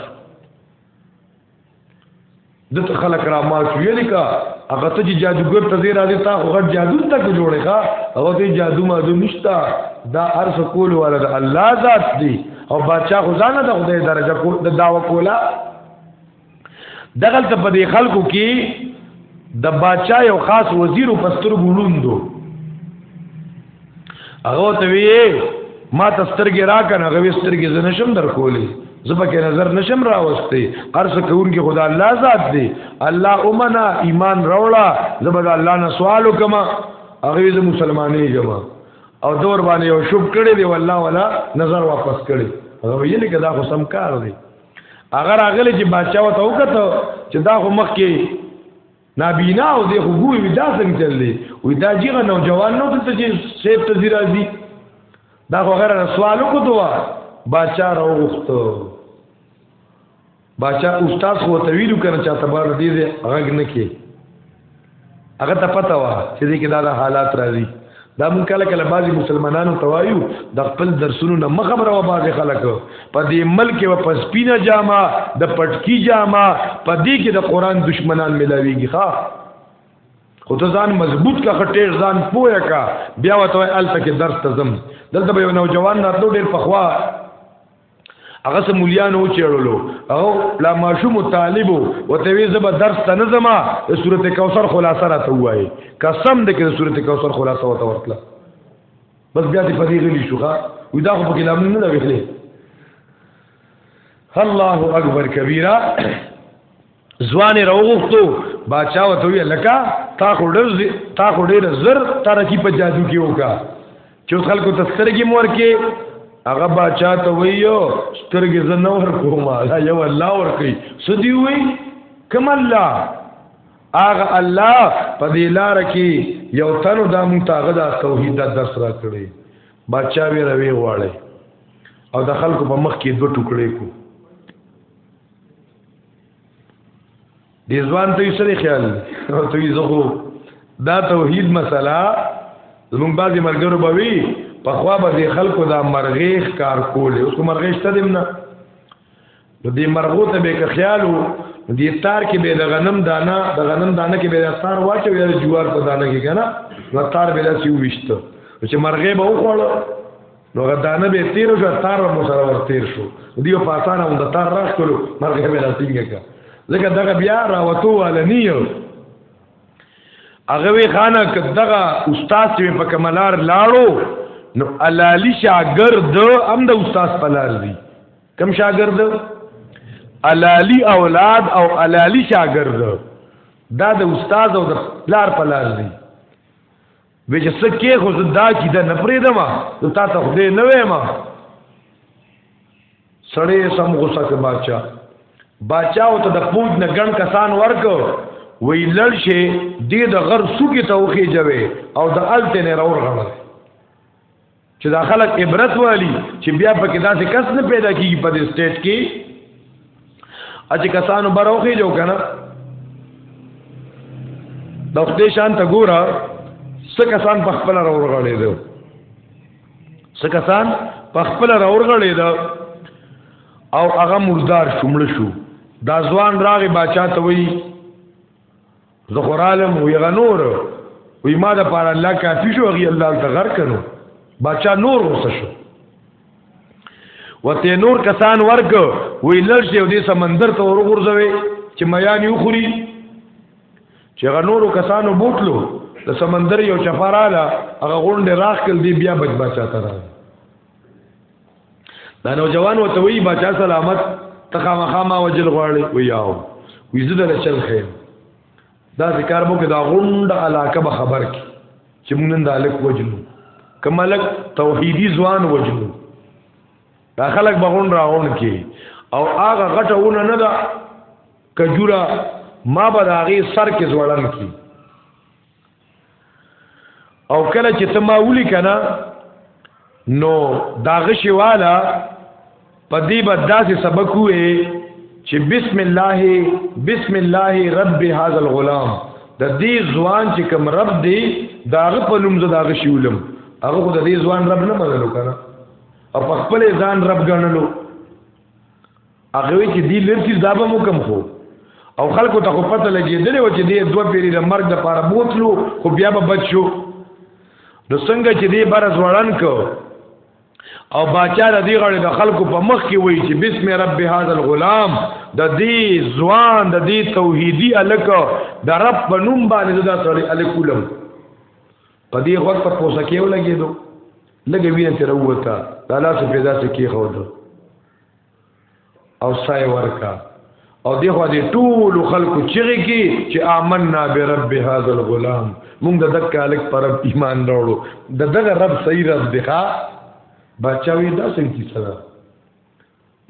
د خلک را ما شوې لیکا هغه ته چې جادوګر ته زیرا دي تا خو غټ جادو ته کو جوړې ښا هغه ته جادو ما دو نشتا دا ارس کول والا د الله ذات دی او بادشاہ خدانه د خدای درجه کو د داوا کولا دغلت په دې خلکو کې د باچا یو خاص وزیر په سترګو لوندو هغه ته وی ما ته سترګې را کنه هغه سترګې زنه شم در کولې زبا کې نظر نشم راوستي ارس کون کې خدا الله ذات دی الله امنا ایمان روړه زبا الله نه سوال وکما هغه زه مسلمانې جما او دور باندې یو شوب کړي دی والله ولا نظر واپس کړي هغه یې نه کدا خو سم کار دی هغه راغلی چې بادشاہ وته وکړو چې دا خو مخ کې نابینا او دې خو ګوي ودا څنګه چل دی وې دا جیغه نوجوان نو ته چې سیب ته زیرا دي دا خو غره سوالو کو دوا بادشاہ راوغختو بادشاہ استاد خو ته ویلو کنه چې تبار دې دې غږ نه کې هغه ته پته و چې دې کې دا د حالات راځي دا مونږ کله کله بعضي مسلمانانو توایو د خپل درسونو نه مخبره و بعضي خلک په دې ملک و په سپینه جامه د پټکی جامه په دې کې د قران دشمنان ملاويږي ښا خو ته ځان مضبوط کا خټیر ځان پوهه کا بیا وته الته کې درس تزم دلته به یو نوجوان راتلو ډیر پخوا هغه سم مليانو چېړلو او لا ماشوم طالبو وته وی زب درس ته نظما د سورته کوثر خلاصه را ته وای قسم دې کې سورته کوثر خلاصه وته ورتله بس بیا دې پدې غلي شوخه ودا خو په کلام نه ویلې الله اکبر کبیره ځوان یې راوغوښتو باچا ورته وویل لکه تا خو ډېر تا خو ډېر زر ترقي په جادو کې وکړه چې اوس خلکو ته سترګې مو ورکې هغه باچا ته ویو سترګې زه نه ورکوم دا یو الله ورکوي څه دی وی کوم الله هغه الله په دې لار کې یو تنو دا مونږ ته هغه د توحید د درس را کړی باچا وی روي غواړي او د خلکو په مخ کې دوه ټوکړې کو دې ځوان ته یې سره خیال او ته یې زغو دا توحید مسله زمونږ بعضې ملګرو به وي په خوا به د خلکو دا مرغې ښکار کولې اوس خو مرغې شته دې نه نو دې مرغو ته به که خیال و دې تار کې به د غنم دانه د غنم دانه کې به د تار واچو یا د جوار په دانه کې که نه نو تار به داسې وویشته چې مرغې به وخوړه نو غدانه به تیر شو تار مو سره ور تیر شو دیو پاسانه هم د تار راخ کړو مرګه به راسینګه کا ځکه دغه بیا راوتو ولنیو هغه وی خانه کدغه استاد چې په کملار لاړو نو الالی شاګرد هم د استاد په لار دی کم شاګرد الالی اولاد او الالی شاګرد دا د استاد او د لار په لار دی وی چې سکه خو زدا کی دا نه پرې دما نو تا ته خدای نه وې ما سړې سم غوسه کې بادشاہ بادشاہ او ته د پوج نه ګڼ کسان ورکو وی لړ شي دې د غر سوګي ته وخی جوي او د الته نه راور غړل چې دا خلک عبرت والی چې بیا په کې داسې کس نه پیدا کیږي په دې سټیټ کې اچ کسانو بروخي جو کنه د خپل شان ته ګوره څه کسان په خپل راورغړې دي څه کسان په خپل راورغړې دي او هغه مردار شومل شو دا ځوان راغی بچا ته وی زه خو رالم وی غنور وی ما د پاره الله کافی شو غي الله ته غر کنو بچا نور وسه شو وته نور کسان ورګ وی لړشه او دې سمندر ته ورغورځوي چې میان یو خوري چې غنورو کسانو بوتلو د سمندر یو چفراله هغه غونډه راخل دی بیا بچ بچا تر دا نوجوان وته وی بچا سلامت تخا مخاما وجل غواړي ویاو وی زده له چل خیر دا ذکر مو کې دا غونډه علاقه به خبر کی چې موږ نن دالک وجلو کملک توحیدی ځوان وجلو دا خلک به غون راغون کی او هغه غټه ونه نه دا کجورا ما به دا غي سر کې ځوړن کی او کله چې ته ما ولي کنه نو داغه شواله په دې بد داسې سبق وې چې بسم الله بسم الله رب هاذ الغلام د دې ځوان چې کوم رب دی داغه په نوم زه داغه شولم هغه خو د دې ځوان رب نه منلو کنه او په خپل ځان رب ګڼلو هغه وی چې دی لرتي دا به مو کم خو او خلکو ته خو پته لګېدلې و چې دی دوه پیری د مرګ د پاره بوتلو خو بیا به بچ شو نو څنګه چې دی بر ځوړن کو او باچا د دې غړي د خلکو په مخ کې وایي چې بسم رب هاذ الغلام د دې ځوان د دې توحیدی الک د رب په نوم باندې دا سړی الکولم په دې وخت په پوسکیو لګېدو لګې وینې تر وته دا لاس پیدا سکی خو ده او سای ورکا او دغه دې ټول خلکو چیغې کی چې آمنا برب هذا الغلام موږ د دک الک پر ایمان راوړو د دغه رب صحیح رب دی ښا بچاوي دا څنګه کی سره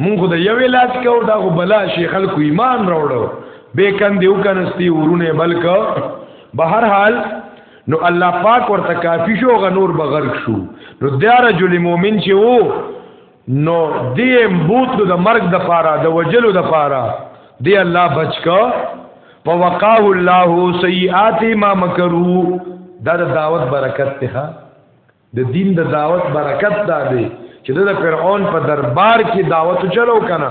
موږ د یو علاج کو دا غو بلا شي خلکو ایمان راوړو به کندې وکنستی ورونه بلک بهر حال نو الله پاک ورته کافی شو غنور بغرق شو نو دیاره جلی مومن چې وو نو دی بوتلو د مرګ د پاره د وجلو د پاره دی الله بچ کو په وقاه الله سیئات ما مکرو دا د دعوت برکت ته د دین د دعوت برکت دا دی چې د فرعون په دربار کې دعوت چلو کنه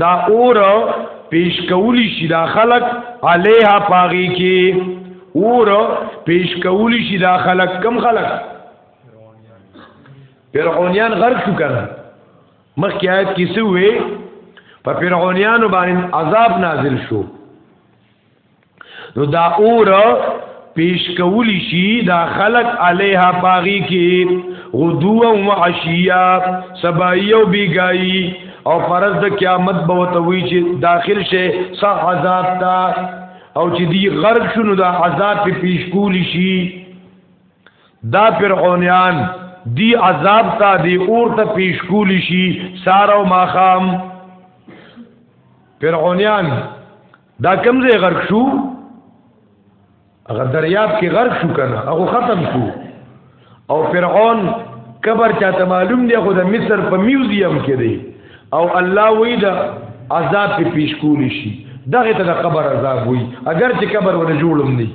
دا اور پیش کولی شي دا خلق علیها پاغي کې اور پیش کولی شي دا خلق کم خلق فرعونیان غرق شو کړه مخکې آیت کې څه وې په فرعونیانو باندې عذاب نازل شو نو دا اور پیش کولی شي دا خلق علیها پاغي کې غدو او عشیا سبای او بیګای او فرض د قیامت به وتوي چې داخل شي صح عذاب تا او چې دی غرق شنو دا عذاب په پیش کولی شي دا فرعونیان دی عذاب تا دی اور ته پیش کولی شي سارو ماخام فرعونیان دا کم ځای غرق شو هغه دریاب کې غرق شو کنه هغه ختم شو او فرعون قبر چاته معلوم دی خو د مصر په میوزیم کې دی او الله وی دا عذاب په پیش کول شي دغه ته د قبر عذاب وی اگر چې قبر ونه جوړم دی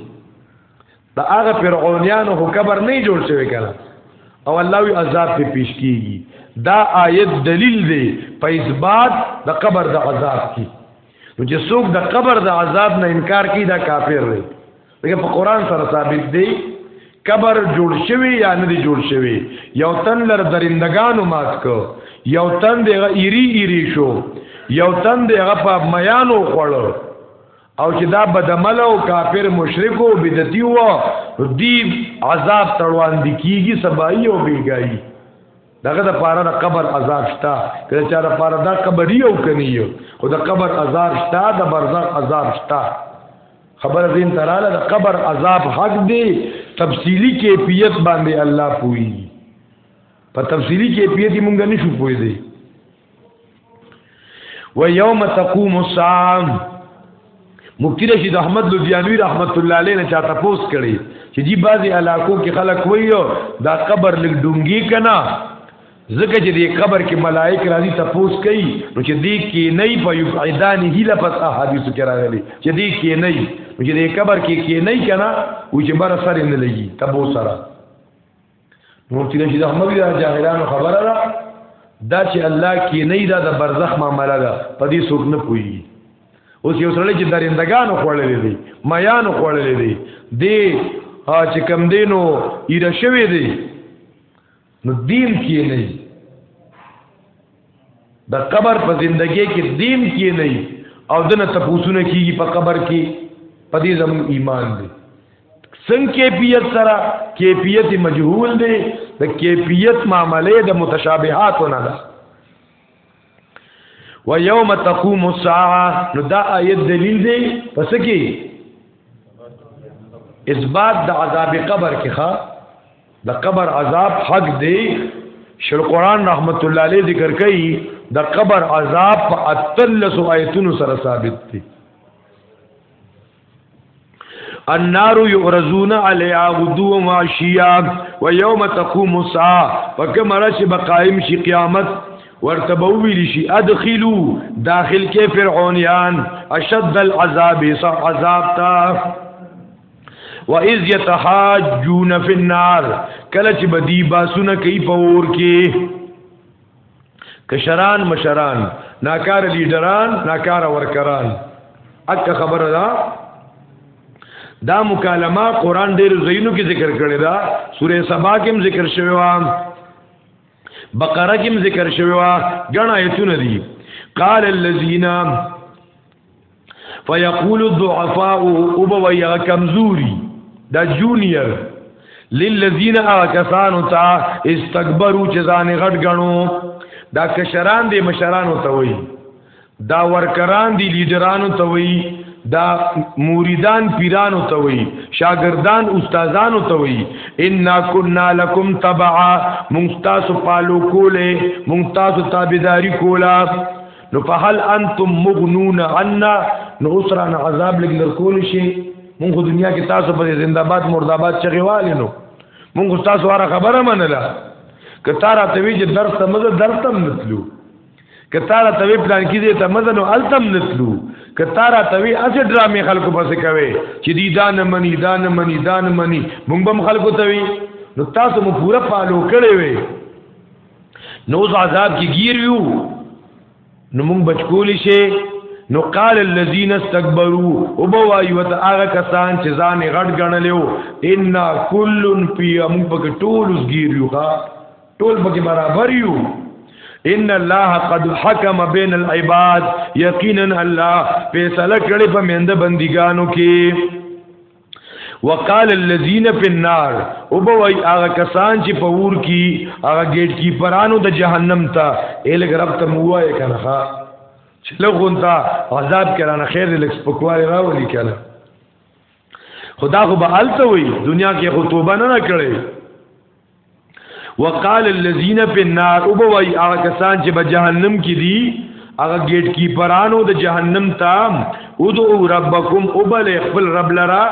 دا هغه فرعونانو خو قبر نه جوړ شوی کنه او الله وی عذاب په پیش کیږي دا آیت دلیل دی په اثبات د قبر د عذاب کې نو چې څوک د قبر د عذاب نه انکار کوي دا کافر دی دغه په قران سره ثابت دی قبر جوړ شوی یا نه دی جوړ شوی یو تن لر درندگانو مات کو یو تن دغه ایری ایری شو یو تن دغه په میانو خړ او چې دا بدعمل او کافر مشرک او بدعتي وو دی عذاب تړوان دی کیږي سبای او بیګای دغه د پاره د قبر عذاب شته کله چې د پاره د قبر یو کني یو خو د قبر عذاب شته د برزخ عذاب شته خبر زین تراله د قبر عذاب حق دی تفصیلی کیفیت باندې الله پوي په تفصیلی کیفیت مونږ نه شو پوي دی و یوم تقوم الساعه مفتی رشید احمد لودیانوی رحمت الله علیه نه چاته پوس کړي چې جی بعضی علاقو کې خلک وایو دا قبر لګ ډونګي کنا ځکه چې دې قبر کې ملائک راځي تپوس کوي نو چې دې کې نه په یو عیدان هیله پس احادیث کې راغلي چې دې کې نه چې دې قبر کې کې نه کنا او چې بر سره نه لګي تبو سره مفتی رشید احمد دا جاهلانو خبره ده دا چې الله کې نه دا د برزخ معاملې ده په دې څوک نه پوي اوس یو سره چې درندگانو خوړلې دي میانو خوړلې دي دې چې کم دینو ایره شوی دی نو دین کې نه د قبر په زندګۍ کې دیم کې نه او دنه تپوسونه کیږي په قبر کې په دې زم ایمان دی څنګه کیفیت سره کیفیت مجهول دی د کیفیت معاملې د متشابهات نه ده و یوم تقوم الساعه نو دا آیت دلیل دی پس کې اثبات د عذاب قبر کې ښا د قبر عذاب حق دی شل قران رحمت الله علیه ذکر کوي د قبر عذاب په اتلس آیتونو سره ثابت دی النار يعرضون عليها غدوا وعشيا ويوم تقوم الساعه فكما رش بقائم شي قيامت ورته به ویل شي ادخلوا داخل کې فرعونیان اشد العذاب صح عذاب تا و اذ یتحاجون فی النار کله چې بدی باسونه کوي په اور کې کشران مشران ناکار لیډران ناکار ورکران اکه خبره ده دا مکالمه قران ډیر زینو کې ذکر کړی دا سوره سبا کې هم ذکر شوی و بقره کې هم ذکر شوی و غنا ایتونه دي قال الذين فیقول الضعفاء او به یا کمزوري دا جونیئر للذین آکسانو تا استکبرو چې ځان غټ غنو دا کشران دی مشرانو ته وای دا ورکران دی لیډرانو ته وای دا موریدان پیرانو ته وای شاګردان استادانو ته وای ان کنا لکم تبعا مونږ تاسو پالو کوله مونږ تاسو تابعداري کوله نو په هل انتم مغنون عنا نو اسران عذاب لګ لرکول شي مونږ دنیا کې تاسو په زنده باد مرده باد چغیوال نو مونږ تاسو واره خبره منله که تارا توی چې درس ته مزه درس تم نتلو که تارا توی پلان کې دې ته مزه نو التم نتلو که تارا توی اسې ډرامې خلکو پسې کوي چې دی دان منی دان منی دان منی مونږ بم خلکو توی نو تاسو مو پورا پالو کړی وي نو اوس عذاب کې گیر یو نو مونږ بچکول شي نو قال الذين استكبروا وبوايو ته هغه کسان چې ځان غټ غنلیو ان كل في موږ پکې ټول وسګیر یو ها ټول پکې برابر یو ان الله قد حكم بين العباد یقینا الله فیصله کړی په مند بندګانو کې وقال الذين في النار او بوي هغه کسان چې په ور کې هغه گیټ کی پرانو د جهنم ته الګ رب ته موای کنه ها چې لغون ته عذاب کرانه خیر لکس پکواري راولي کنه خدا خو به الته وي دنیا کې خو توبه نه کړي وقال الذين في النار او بوي هغه کسان چې په جهنم کې دي هغه گیټ کیپرانو د جهنم ته ادعو ربکم او بل خپل رب لرا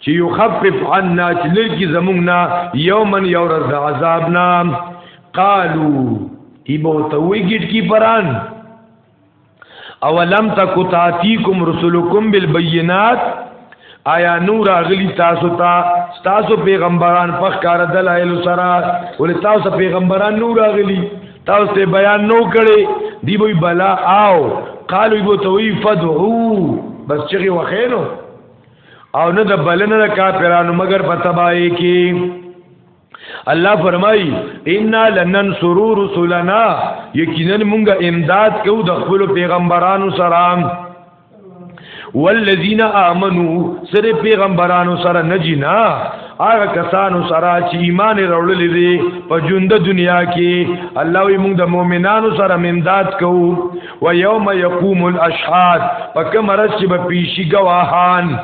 چې يخفف عنا چې لږی زمونږه یومن یو ورځ د عذاب نام قالو ایبو ته وی گیټ کیپران او لم تک تاتیکم رسولکم بالبینات آیا نور اغلی تاسو ته تاسو پیغمبران په کار دلایل سره ول تاسو پیغمبران نور اغلی تاسو ته بیان نو کړي دی وی بلا آو قالو یو توی فدعو بس چغي وخینو او نه د بلنه د کافرانو مگر په تبای کې الله فرمای ان لننصر رسلنا یقینا مونږه امداد کو د خپل پیغمبرانو سره والذین آمنو سره پیغمبرانو سره نجینا هغه کسانو سره چې ایمان راوړل دي په ژوند دنیا کې الله وي موږ د مؤمنانو سره امداد کوو و یوم یقوم الاشهاد پکې مرز چې به پیشي گواهان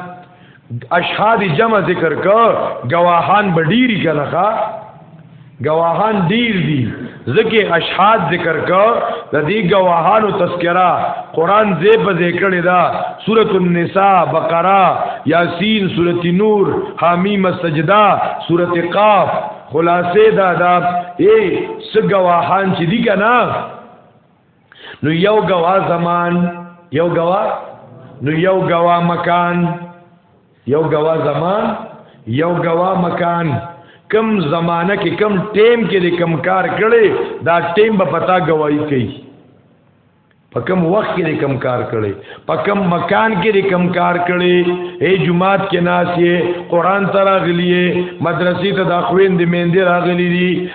اشهاد جمع ذکر کا گواهان بډیری کنه ښا گواهان ډیر دي ځکه اشهاد ذکر کا د دې گواهانو تذکرہ قران زې په ذکر دا سورۃ النساء بقرہ یاسین سورۃ نور حمیم سجدہ سورۃ قاف خلاصې دا دا اے څه گواهان چې دي کنه نو یو غوا زمان یو غوا نو یو غوا مکان یو غوا زمان یو غوا مکان کم زمانہ کې کم ټیم کې د کم کار کړي دا ټیم به پتا گواہی کوي په کم وخت کې د کم کار کړي په کم مکان کې د کم کار کړي اے جمعات کې ناس یې قران تراغلیه مدرسې ته داخوین د مندې راغلي دي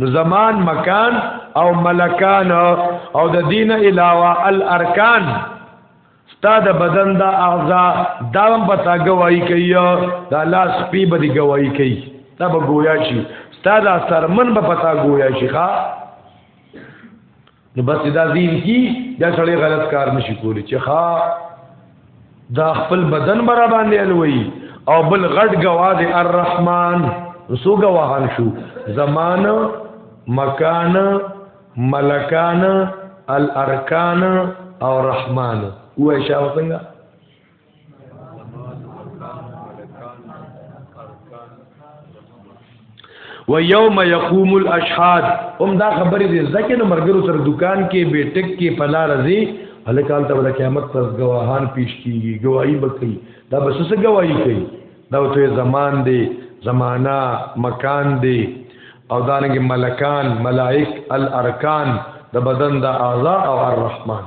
نو زمان مکان او ملکان او د دین علاوه الارکان ستا د بدن د اعضا دا هم پتا گواہی کوي دا لاس پی به دی گواہی کوي دا به گویا شي ستا د سرمن به پتا گویا شي ښا نو بس دا دین کی دا سړی غلط کار نشي کولی چې ښا دا خپل بدن برا باندې الوي او بل غټ گواز الرحمن رسو گواهان شو زمان مکان ملکان الارکان او رحمان وای شاو څنګه و یوم یقوم الاشهاد هم دا خبرې دې ځکه نو مرګرو سره دکان کې بیٹک کې پلا رزي هلکال ته ول قیامت پر گواهان پیش کیږي گواہی بکې دا بس څه گواہی کوي دا ته زمان دی زمانہ مکان دی او دانګ ملکان ملائک الارکان د بدن د اعضاء او الرحمن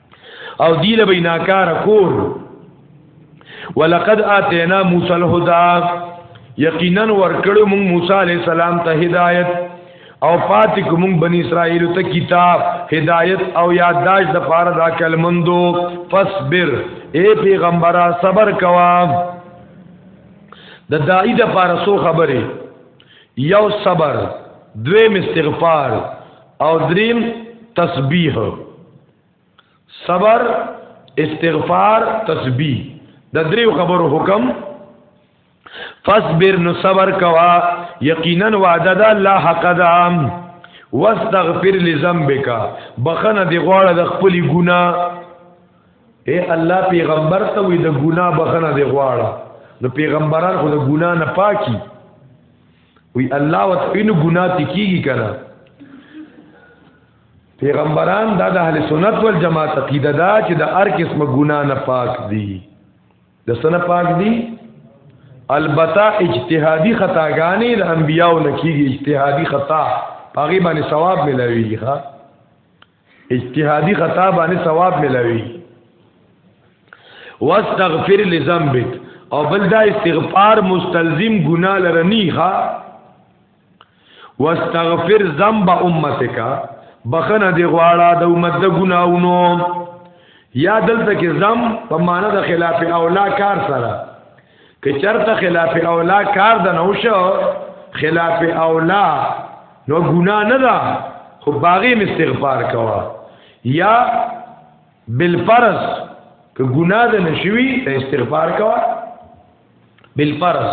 او دی له بیناکار کور ولقد اتینا موسی الهدى یقینا ورکړو موږ موسی علی السلام ته هدایت او پات کوم بنی اسرائیل ته کتاب هدایت او یادداشت د پاره دا کلمندو فصبر اے پیغمبره صبر کوا د دای د پاره سو خبره یو صبر دویم استغفار او دریم تسبیح صبر استغفار تسبیح د دریو خبرو حکم فصبر نو صبر کوا یقینا وعده ده الله حق ده واستغفر لذنبک بخنه دی غواړه د خپل ګنا اے الله پیغمبر ته وی د ګنا بخنه دی غواړه نو پیغمبران خو د ګنا نه پاکي وی الله وتعین ګنا تکیږي کنه پیغمبران دا د اهل سنت والجماعت عقیده دا چې د هر قسم ګنا نه پاک دي د سنه پاک دي البته اجتهادي خطاګانې د انبیانو نه کیږي اجتهادي خطا هغه باندې ثواب ملويږي ها اجتهادي خطا باندې ثواب ملوي واستغفر لذنبک او بل دا استغفار مستلزم ګنا لرنی ها واستغفر ذنب امتک بخنه دی غواړه د امت د ګناونو یا دلته کې زم په معنا د خلاف اولا کار سره که چرته خلاف اولا کار د نو شو خلاف اولا نو ګنا نه ده خو باغی استغفار کوا یا بالفرض که ګنا ده نشوي استغفار کوا بالفرض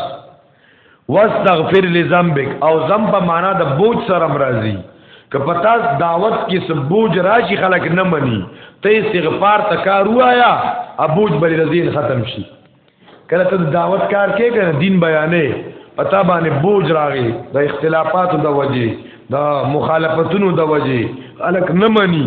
واستغفر لذنبک او ذنب په معنا د بوج سره مرضی که پتا دعوت کې سبوج راشي خلک نه مني ته استغفار تکار وایا ابوج بل رزین ختم شي کله ته دعوت کار کې کنه دین بیانې پتا باندې بوج راغی د اختلافاتو د وجې د مخالفتونو د وجې خلک نه مني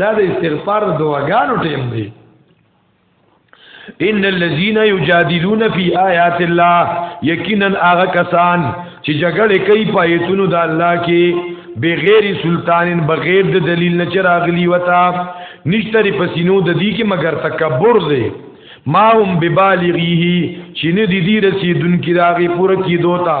دا د استغفار د دعاګانو ټیم دی ان الذين يجادلون في آيات الله یقینا هغه کسان چې جګړه کوي په ایتونو د الله کې بغیر سلطانن بغیر د دلیل نه چراغلی وتا نشتری پسینو د دې کې مگر تکبر دی ما هم ببالغیه چې نه دي دي رسیدونکو راغي پوره کیدو تا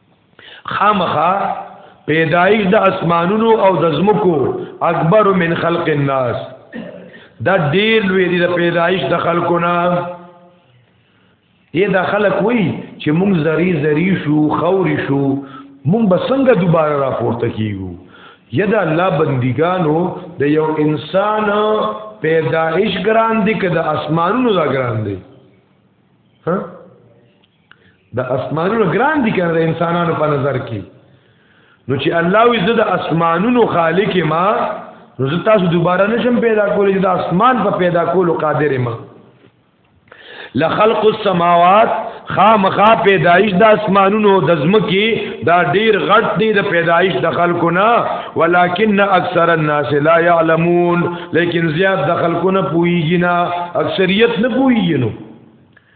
خامخا پیدایش د اسمانونو او د زمکو اکبر من خلق الناس دا ډیر لوی دی د پیدایش د خلکو نه یې دا خلک وای چې مونږ زری زری شو خوري شو مونږ به څنګه دوباره را پورته کیو یدا الله بندګانو د یو انسان پیدایش ګران دي که د اسمانونو دا ګران دي ها د اسمانونو ګران دي کنه د انسانانو په نظر کې نو چې الله وي زه د اسمانونو خالق ما نو زه تاسو دوباره نشم پیدا کولی چې د اسمان په پیدا کولو قادر ما لخلق السماوات خامخا پیدایش د اسمانونو د زمکی دا ډیر غټ دی د پیدایش د خلکو نه ولکن اکثر الناس لا يعلمون لیکن زیات د خلکو نه پویږي نه اکثریت نه پویږي نو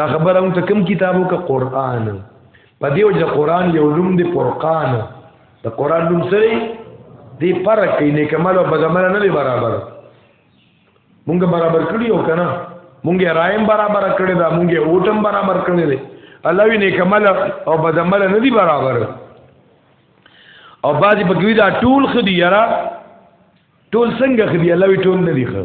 دا خبره هم ته کوم کتابو کې قران په دیو چې قران یو لوم دی فرقان د قران لوم سره دی فرق کې نه کمال او بدمل نه دی برابر مونږ برابر کړی او کنه مونږ رایم برابر کړی دا مونږ اوټم برابر کړی دی الله وی نه کمال او بدمل نه دی برابر او بعضی په کوي دا ټول خدي یرا ټول څنګه خدي الله وی ټول نه دی خو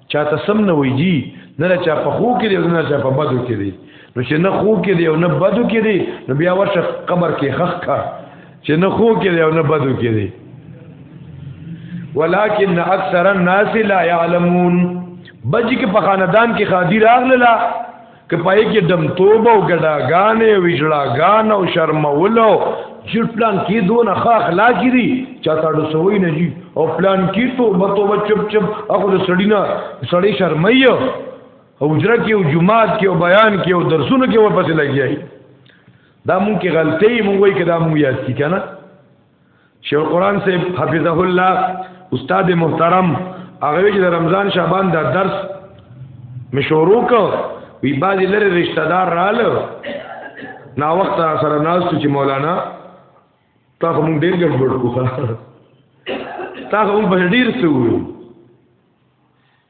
چا ته سم نه وي جی نه چا په خو کې دی نه چا په بدو کې دی نو چې نه خو کې دی او نه بدو کې دی نو بیا ورشه قبر کې خخ کا چې نه خو کې دی او نه بدو کې دی ولكن اکثر الناس لا يعلمون بجی کې په خاندان کې خادي راغله که پای کې دم توبه او ګډاګانې او اجلاګان او شرمولو چې پلان کې دون ښه اخلاق دي چا تاسو سوي نه دي او پلان کې توبه توبه چپ چپ هغه د سړی نه سړی شرمای او اجره کې او جمعات کې او بیان کې او درسونو کې ورپسې لګیای دا مونږ کې غلطي مونږ وایي کدا مونږ یاد کی کنه شیخ القرآن صاحب حفظه الله استاد محترم هغه چې د رمضان شعبان دا درس مشورو کو وی باز لره رشتہ دار رااله نا وخت سره ناس چې مولانا تا هم ډیر ګډوډ کوه تا هم په ډیر څه وو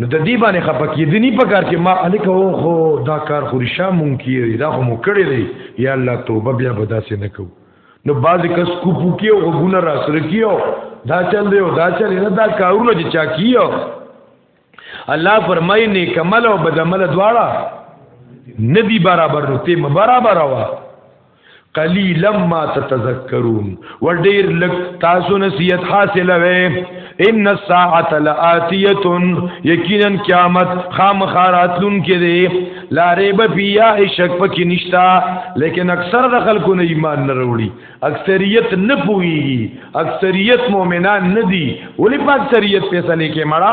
نو د دې باندې خپکی دي نه پکار چې ما الک او خو دا کار خو رشا مونږ کیږي دا خو مو کړی دی یا الله توبه بیا به داسې نه کو نو بعضی کس کو پوکی او غونه را سره کیو دا چل دی او دا چل نه دا کارونه چې چا کیو الله فرمای نه کمل او بدمل دواړه ندی برابر نو ته برابر وا قلیلا ما تتذکرون ور ډیر لک تاسو نصیحت حاصل وې ان الساعه لاتیه یقینا قیامت خامخاراتلون کې دی لا ریب فیا شک پکې نشتا لیکن اکثر د خلکو نه ایمان نه وروړي اکثریت نه پويږي اکثریت مؤمنان نه دي ولی په اکثریت پیسې نه کې مړه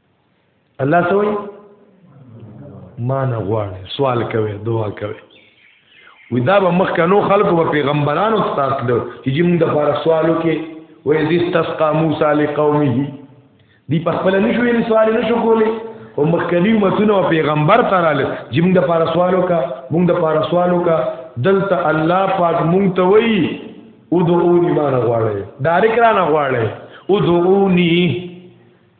الله سوي ما نه غواړي سوال کوي دعا کوي وی دا به مخکنو خلکو به پیغمبرانو ستاتلو چې موږ د فار سوالو کې وې دې استسقا موسی لقومه دی په خپل نشو یې سوال نشو کولی او مخکنی متونه او پیغمبر تراله چې موږ د فار سوالو کا موږ د فار سوالو کا دلته الله پاک موږ ته وی ادعونی ما نه غواړي دارک را نه غواړي ادعونی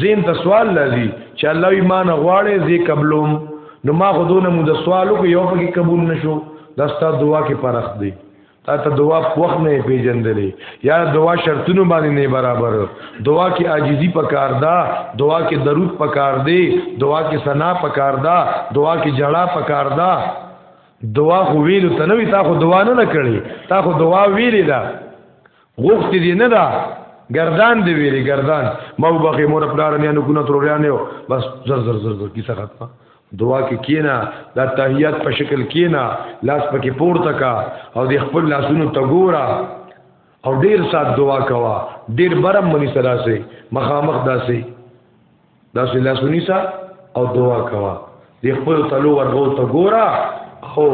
زین ته سوال لذي چې الله ایمان غواړي زی قبلوم نو ما غدونه مو د سوالو کې یو پکې قبول نشو دا ستا دعا کې پرخ دی تا ته دعا وخت نه پیژندلې یا دعا شرطونو باندې نه برابر دعا کې عاجزی پکار دا دعا کې درود پکار دی دعا کې ثنا پکار دا دعا کې جړه پکار دا دعا خو ویلو ته نوې تا خو دعا نه کړې تا خو دعا ویلې دا غوښتي دي نه دا گردان دی ویری گردان ما وبخې مور پلار نه نو کنه تروران یو بس زر زر زر زر کیسه ختمه دعا کې کینا دا تحیات په شکل کینا لاس پکې پورته کا او د خپل لاسونو تګورا او ډیر سات دعا کوا ډیر برم منی سره سي مخامخ داسي دا سې لاسونی سا او دعا کوا د خپل تلو ورغو ته ګورا او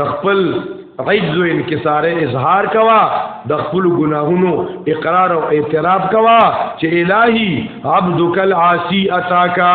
د خپل عجز و انکسار اظهار کوا د خپل گناهونو اقرار او اعتراف کوا چې الہی عبدک العاصی اتاکا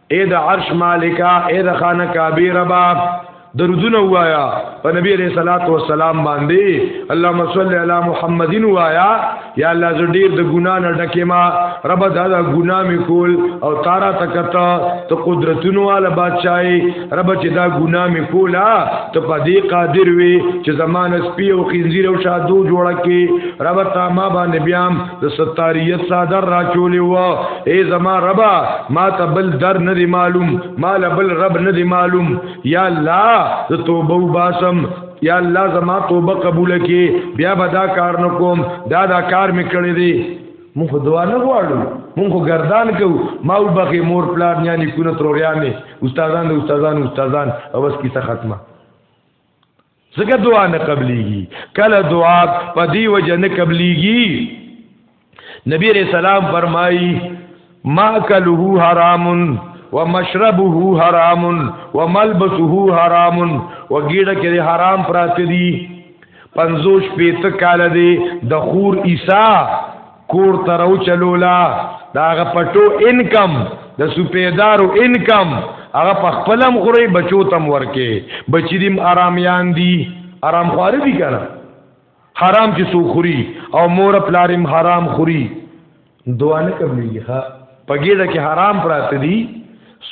اے د عرش مالکا اے د خانه کعبه ربا درودونه وایا په نبی علیہ الصلات والسلام باندې اللهم صل علی محمد وایا یا الله ز ډیر د ګنا نه ډکه ما رب دا د ګنا می کول او تارا تکتا ته قدرتونو والا بادشاہي رب چې دا ګنا می کولا ته په دې قادر وي چې زمانه سپي او خنزیر او شادو جوړه کې رب تا ما باندې بیام د ستاریت صادر را چولې و اے زما ربا ما ته بل در نه دی معلوم ما له بل رب نه دی معلوم یا الله ته توبه وباسم یا الله زما توبه قبول کړي بیا به دا کار نه کوم دا دا کار مې کړی دی مونږ دعا نه غواړو مونږ گردان کو ما وبخې مور پلان یعنی کونه تروریانه استادان استادان استادان اوس کیسه ختمه ځکه دعا نه قبليږي کله دعا په دی وجه نه قبليږي نبی رسول سلام فرمایي ما کله حرام و مشربه حرام و ملبسه حرام و ګیډه کې حرام پراته دي 50 پیته کال دی د خور عیسی کور تر او چلولا دا غ پټو انکم د سپیدارو انکم هغه په خپلم خوري بچو تم ورکه بچی دیم آرامیان دي آرام خواري دي کنه حرام چې سو خوري او مور پلارم حرام خوري دعا نه کوي ها پګېده کې حرام پراته دي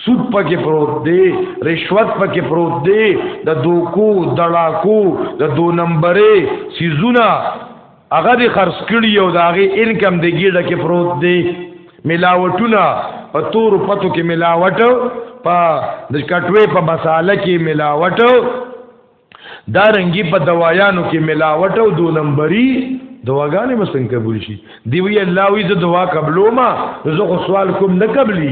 سود پکې پروت دی رشوت پکې پروت دی د دوکو دړاکو د دو نمبرې سیزونه هغه د خرڅ کړي او دا غي انکم د ګیډه کې پروت دی ملاوټونه په تور پتو کې ملاوټ په د کټوي په مساله کې ملاوټ دا رنګي په دوايانو کې ملاوټ او دو نمبري دواګانې مسنګ قبول شي دی وی الله وی زه دوا قبلو ما زه خو سوال کوم نه قبلي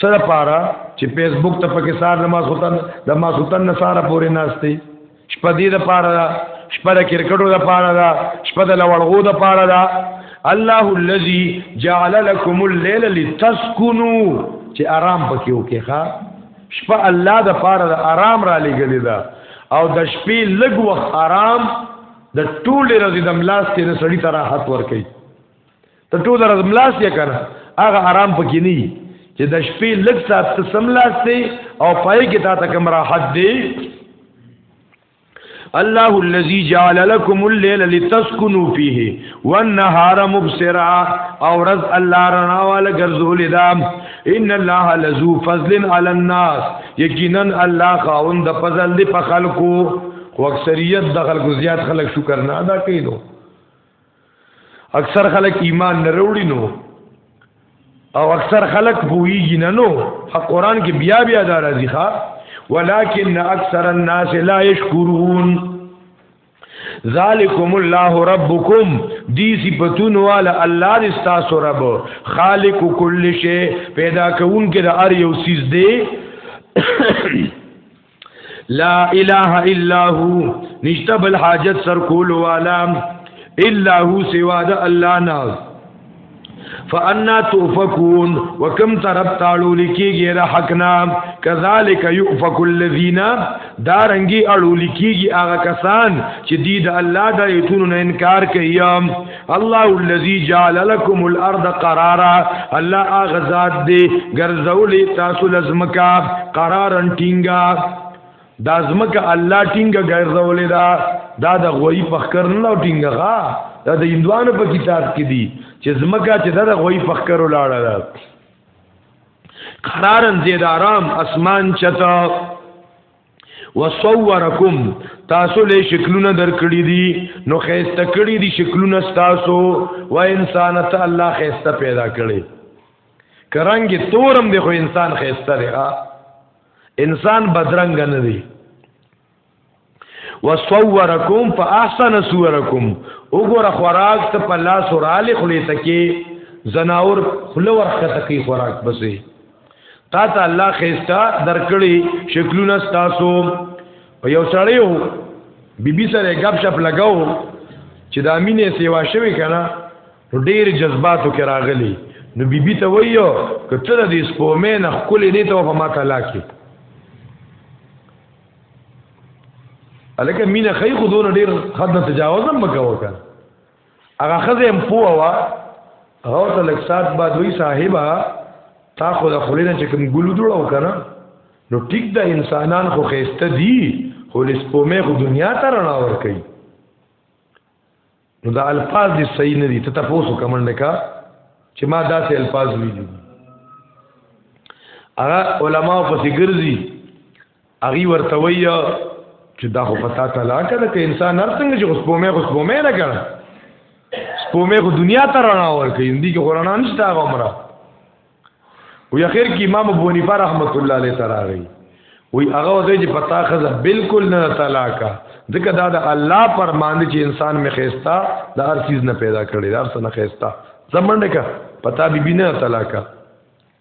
سره پارا چې فیسبوک ته پکې سار نماز هوتن د ما سوتن نصارا پورې ناشتي شپه دې د پارا شپه د کرکټو د پارا دا شپه د لوړغو د پارا دا الله الذي جعل لكم الليل لتسكنوا چې آرام پکې وکې ښا شپه الله د پاره د آرام را لګلې ده او د شپې لږ وخت آرام د ټول ورځې د ملاستې نه سړی ته راحت ورکړي ته ټول ورځ ملاس یې کنه هغه آرام پکې نه وي چې د شپې لږ ساعت ته سملاس دی او پای کې تا ته کوم راحت دی الله الذي جعل لكم الليل لتسكنوا فيه والنهار مبصرا او رز الله رنا وال غرزول دا ان الله لذو فضل على الناس یقینا الله خاوند فضل دی په خلکو خو اکثریت د خلکو زیات خلک شکر نه ادا کوي اکثر خلک ایمان نه وروړي نو او اکثر خلک پوهیږي نه نو قرآن کې بیا بیا دا راځي ښا ولکن اکثر الناس لا یشکرون ذالکم الله ربکم دی صفاتون والا الله دې تاسو رب خالق کل شی پیدا کون کې د ار یو سیز دی لا اله الا هو نشته بل حاجت سر کول والا الا هو سوا د الله نه فانا توفكون وكم طرف تعالو لکی غیر حقنا كذلك يؤفك الذين دارنګي اړو لکیږي هغه کسان چې دی د الله د ایتونو نه انکار کوي الله الذي جعل لكم الارض قرارا الله اغزاد دې ګرځولې تاسو لزمکا قرارن ټینګا دا زمکه الله ټینګه ګرځولې دا دا د غوي فخر نه ټینګه ښا دا د هندوانو په کتاب کې دي چې زمکه چې دا د غوي فخر ولاړه ده قرارن زید آرام اسمان چتا وصورکم تاسو له شکلونه درکړي دي نو خيسته کړي دي شکلونه تاسو و انسان ته الله خيسته پیدا کړي کرانګي تورم دی خو انسان خيسته دی انسان بدرنګ نه دی وصورکم فاحسن صورکم وګوره خوراک ته په لاس وراله خلی تکي زناور خلور خته کی خوراک بسې تا ته الله خيستا درکړي شکلونه تاسو په یو سړی وو بیبي سره غب شپ لگاو چې د امینه سیوا شوی کنه ډیر جذباتو کې راغلی نو بیبي ته وایو که ته د سپومې نه خپل نه ته په ما تعالی کې الکه مینه خی خودونه ډیر حد تجاوز هم وکاو کنه هغه خزه هم پوه وا هغه ته لک سات بعد وی صاحبہ تا خو د خلینو چې کوم ګلو جوړاو کنه نو ټیک د انسانان خو خېسته دي خو لسپومه خو دنیا ته رڼا ور کوي نو دا الفاظ دي صحیح نه دي ته تاسو کومنډ کا چې ما داسې الفاظ ویلي هغه علما په سیګرځي هغه ورته وی چې دا خو پتا ته لا کړه چې انسان هر څنګه چې غسبومه غسبومه نه کړه سپومه خو دنیا ته رڼا ورکړي اندی کې قرآن نشته هغه عمره وی اخر کې امام ابو حنیفه رحمت الله علیه تراغی وی هغه وځي چې پتا خزه بالکل نه طلاقه ځکه دا د الله پر باندې چې انسان می خيستا د هر چیز نه پیدا کړي د هر څه نه خيستا زمونږه پتا بي بي نه طلاقه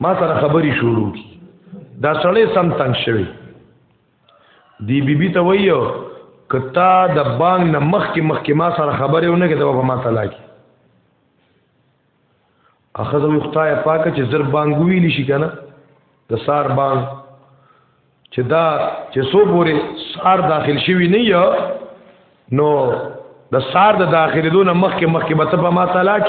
ما سره خبري شروع کی دا سړی سم تنگ شوی دی بی بی ته وایو کتا د بانګ نه مخ کې مخ کې ما سره خبرې ونه کې دا په ما طلاق اخذ وی خدای پاک چې زر بانګ ویلی شي کنه د سار بانګ چې دا چې سو پورې سار داخل شوی نه یا نو د سار د داخلي دون مخ کې مخ کې به په ما طلاق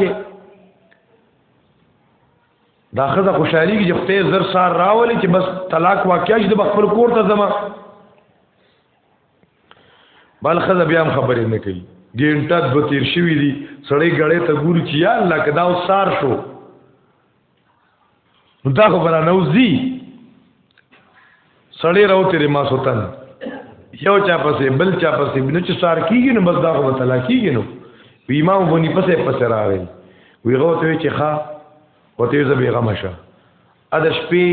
دا خزه خوشحالي کې جفته زر سار راولي چې بس طلاق واقعي چې د خپل کور ته زما بل خزه بیا هم خبرې نه کوي ګینټه دو تیر شوی دي سړی غړې ته ګوري چې یا الله کدا وسار شو نو دا خو بنا نوځي سړی راو تیرې ما سوتن یو چا پسې بل چا پسې بنو چې سار کیږي نو بس دا خو متلا کیږي نو وی ما ونی پسې پسې راغی وی غو ته چې ښا وته زه به غم شه ا د شپې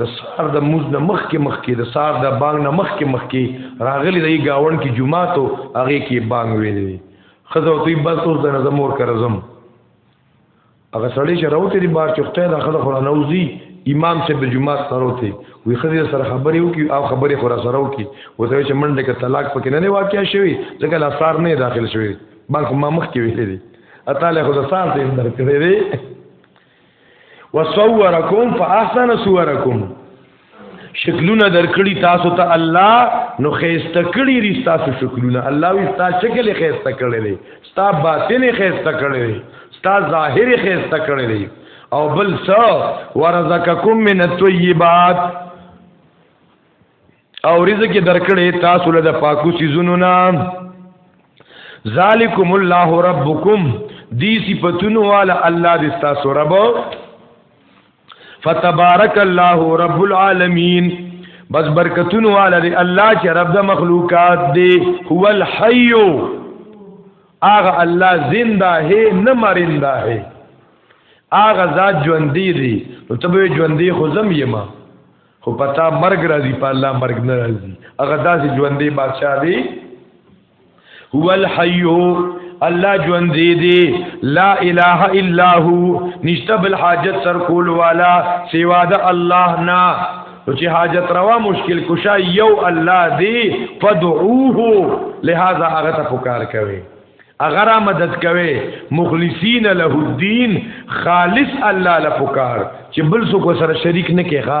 د سار د موز نه مخ کې مخ کې د سار د بانګ نه مخ کې مخ کې راغلی دی گاون کې جمعه تو هغه کې بانګ ویلې خزه وتی بس اوس د نظمور کرزم هغه سړی چې راوته دی بار چوخته دا خدای خو نوځي امام چې د جمعه سره وته وی خدای سره خبرې وکي او خبرې خو سره وکي وته چې منډه کې طلاق پکې نه واقع شوی ځکه لا سار نه داخل شوی بلکې ما مخ کې ویل دي اتاله خو د سار ته اندر کړی دی وصورکم فاحسن صورکم شکلونه درکړي تاسو ته الله نو خيسته کړي ری تاسو شکلونه الله وي تاسو شکل خيسته کړي دي تاسو باطن خيسته کړي دي تاسو ظاهر خيسته کړي دي او بل څه ورزقکم من الطيبات او رزق درکړي تاسو له پاکو سيزونو نه ذالکم الله ربکم دی صفاتونو والا الله دې تاسو رب فتبارک الله رب العالمین بس برکتون والا دی الله چې رب د مخلوقات دی هو الحی اغه الله زنده ہے نه مرنده ہے اغه ذات ژوندې دی نو ته به ژوندې خو زم یما خو پتا مرګ راځي په الله مرګ نه راځي اغه داسې ژوندې بادشاہ دی هو الحي الله ژوند دی لا اله الا هو نشته بل حاجت سر کول والا سوا د الله نه نو چې حاجت روا مشکل کشا یو الله دی فدعوه لہذا هغه ته پکار کوي هغه را مدد کوي مخلصین له الدين خالص الله له پکار چې بل څوک سره شریک نه کیږي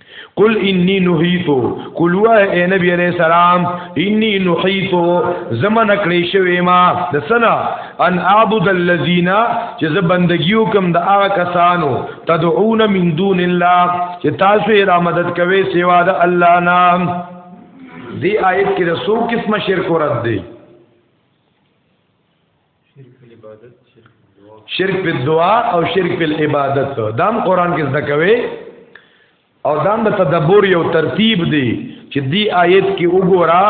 قل انی نحیتو قلوا اے نبی علیہ السلام انی نحیتو زمن کړی شوی ما د سنا ان اعبد الذین چې ز بندگیو کوم د هغه کسانو تدعون من دون الله چې تاسو یې را مدد کوي سوا د الله نام دی آیت کې د څو قسمه شرک ورد دی شرک په دعا او شرک په عبادت دام قران کې ذکر کوي او دام د تدبر یو ترتیب دی چې دی آیت کې وګورا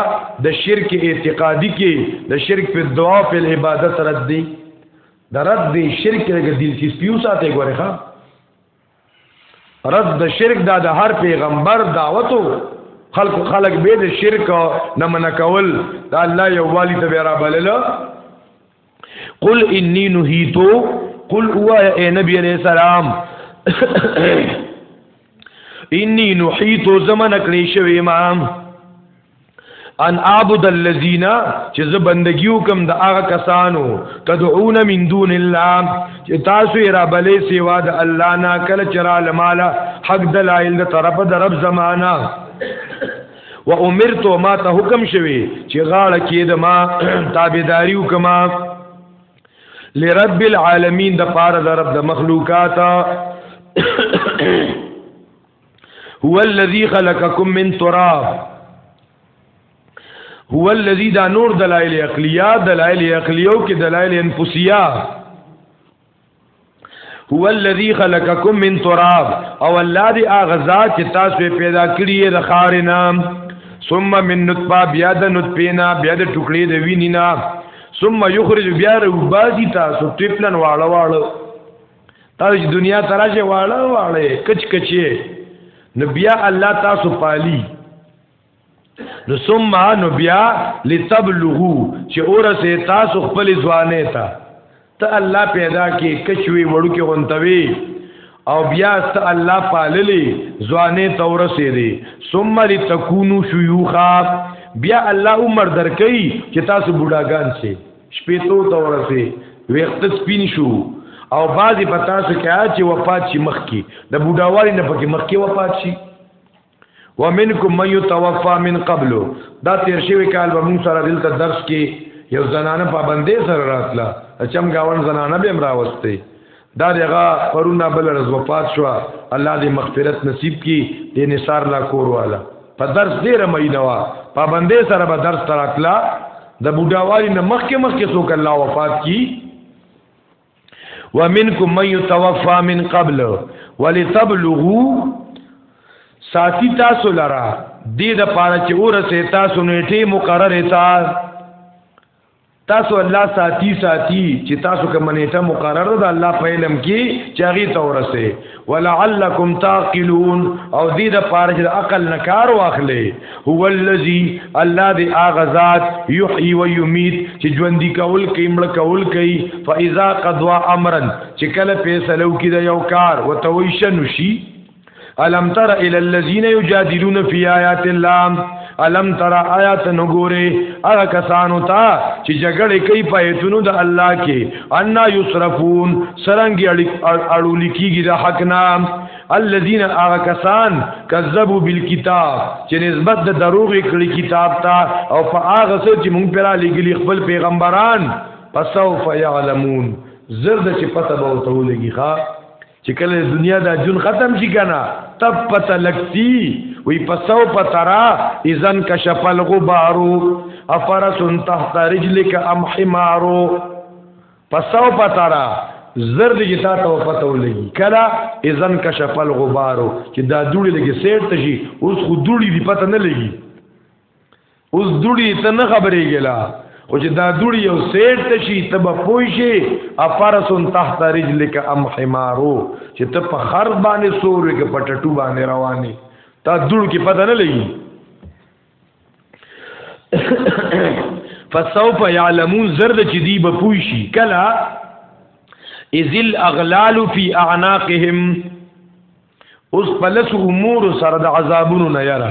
د شرک اعتقادي کې د شرک په دعا او په عبادت رد دی د رد دی شرک کې د دل کې سپیو ساته ګورې ښا رد د شرک دا د هر پیغمبر دعوتو خلق خلق به د شرک نه من کول دا الله یو والی ته را بلل قل انی نهیتو قل هو اے نبی علیہ السلام انی نحیتو زمن کړی شوی امام ان اعبد الذين چې زه بندگیو کوم د هغه کسانو تدعون من دون الله چې تاسو یې را بلې سیوا د الله نه کله چرا لمالا حق دلایل د طرف د رب زمانہ و امرت ما ته حکم شوی چې غاړه کې د ما تابعداري وکما لرب العالمین د پاره د رب د مخلوقات هو الذی خلقکم من تراب هو الذی دا نور دلائل عقلیه دلائل عقلیو کې دلائل انفسیه هو الذی خلقکم من تراب او الله دی هغه ذات چې تاسو پیدا کړی د خارنا ثم من نطفه بیا د نطفه نه بیا د ټوکړې د وینینا ثم یخرج بیا روبازی تاسو ټپلن واړه واړه تاسو چې دنیا تراشه واړه واړه کچ کچې نو بیا الله تاسو پالي نو ثم نو بیا لتبلغو چې اورسه تاسو خپل ځوانه تا ته الله پیدا کې کچوي وړو کې غونتوي او بیا ست الله پاللې ځوانه تورسه دي ثم لتكونوا شيوخا بیا الله عمر درکې چې تاسو بوډاګان شئ شپېتو ته ورسې ویخت سپین شو او بعضې په تاسو کې آیا چې وفات شي مخکې د بوډاوالي نه پکې مخکې وفات شي ومنکم من یتوفا من قبل دا تیر شوی کال به موږ سره دلته درس کې یو زنانه پابندې سره راتله اچم گاون زنانه به امراوسته دا دغه پرونه بل رز وفات شو الله دې مغفرت نصیب کی دې نثار لا کور والا په درس دې رمې نو پابندې سره به درس تراتلا د بوډاوالي نه مخکې مخکې څوک الله وفات کی ومنکم من یتوفى من قبل ولتبلغوا ساتي تاسو لرا دې د پاره چې ورسه تاسو نیټه مقرره تا تاسو الله ساتي ساتي چې تاسو کوم نیټه مقرر ده الله په علم کې چاغي تورسه ولعلکم تعقلون او دې د پاره چې عقل نه کار واخلې هو الذی الله دې اغزاد یحیی و یمیت چې ژوند کول کوي مړ کول کوي فاذا قضوا امرا چې کله فیصلو کې د یو کار وتویشن شي الم تر ال الذين يجادلون في آيات الله الم تر آیات نګوره هغه کسانو ته چې جګړه کوي په ایتونو د الله کې ان یصرفون سرنګي اړول کیږي د حق نام الذين اغه کسان کذبوا بالکتاب چې نسبت د دروغ کړي کتاب ته او په هغه څه چې مونږ پیرا لګلی خپل پیغمبران پسو فیعلمون زرد چې پته به وته ولګي ښا چې کله دنیا دا جون ختم شي کنه تب پته لګتی وی پسو پترا اذن کشف الغبارو افرس تحت رجلک ام حمارو پسو پترا زرد چې تا ته پته ولګي کلا اذن کشف الغبار چې دا دوړي لګي سیر ته شي اوس خو دوړي دی پته نه لګي اوس دوړي ته نه خبرې ګلا او چې دا دوړي یو سیټ ته شي ته به پوي شي افرسون تحت رجلک ام حمارو چې ته په خر باندې سور کې پټټو باندې رواني تا دوړ کې پته نه لګي فسوف يعلمون زرد چې دی به پوي شي کلا ازل اغلال فی اعناقهم اوس پلس امور سره د عذابونو نه یاره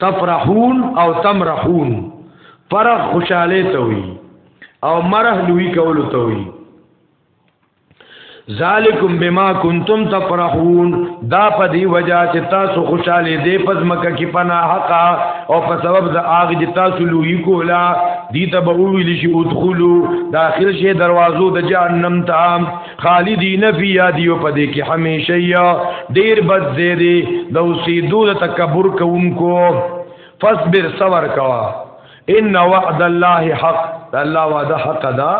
تفرحون او تمرحون فرح خوشاله ته وي او مرح لوی کول ته وي ذالکم بما کنتم تفرحون دا په دی وجہ چې تاسو خوشاله دی پس مکه کې پنا حق او په سبب د اغه چې تاسو لوی کولا دی ته به ویل شي ادخلوا داخل شي دروازو د جهنم ته خالدی نفی یادیو په دې کې همیشه یا ډیر بد زیری د اوسېدو د تکبر کوونکو فصبر صبر کوا ان وعد الله حق الله وعده حق ده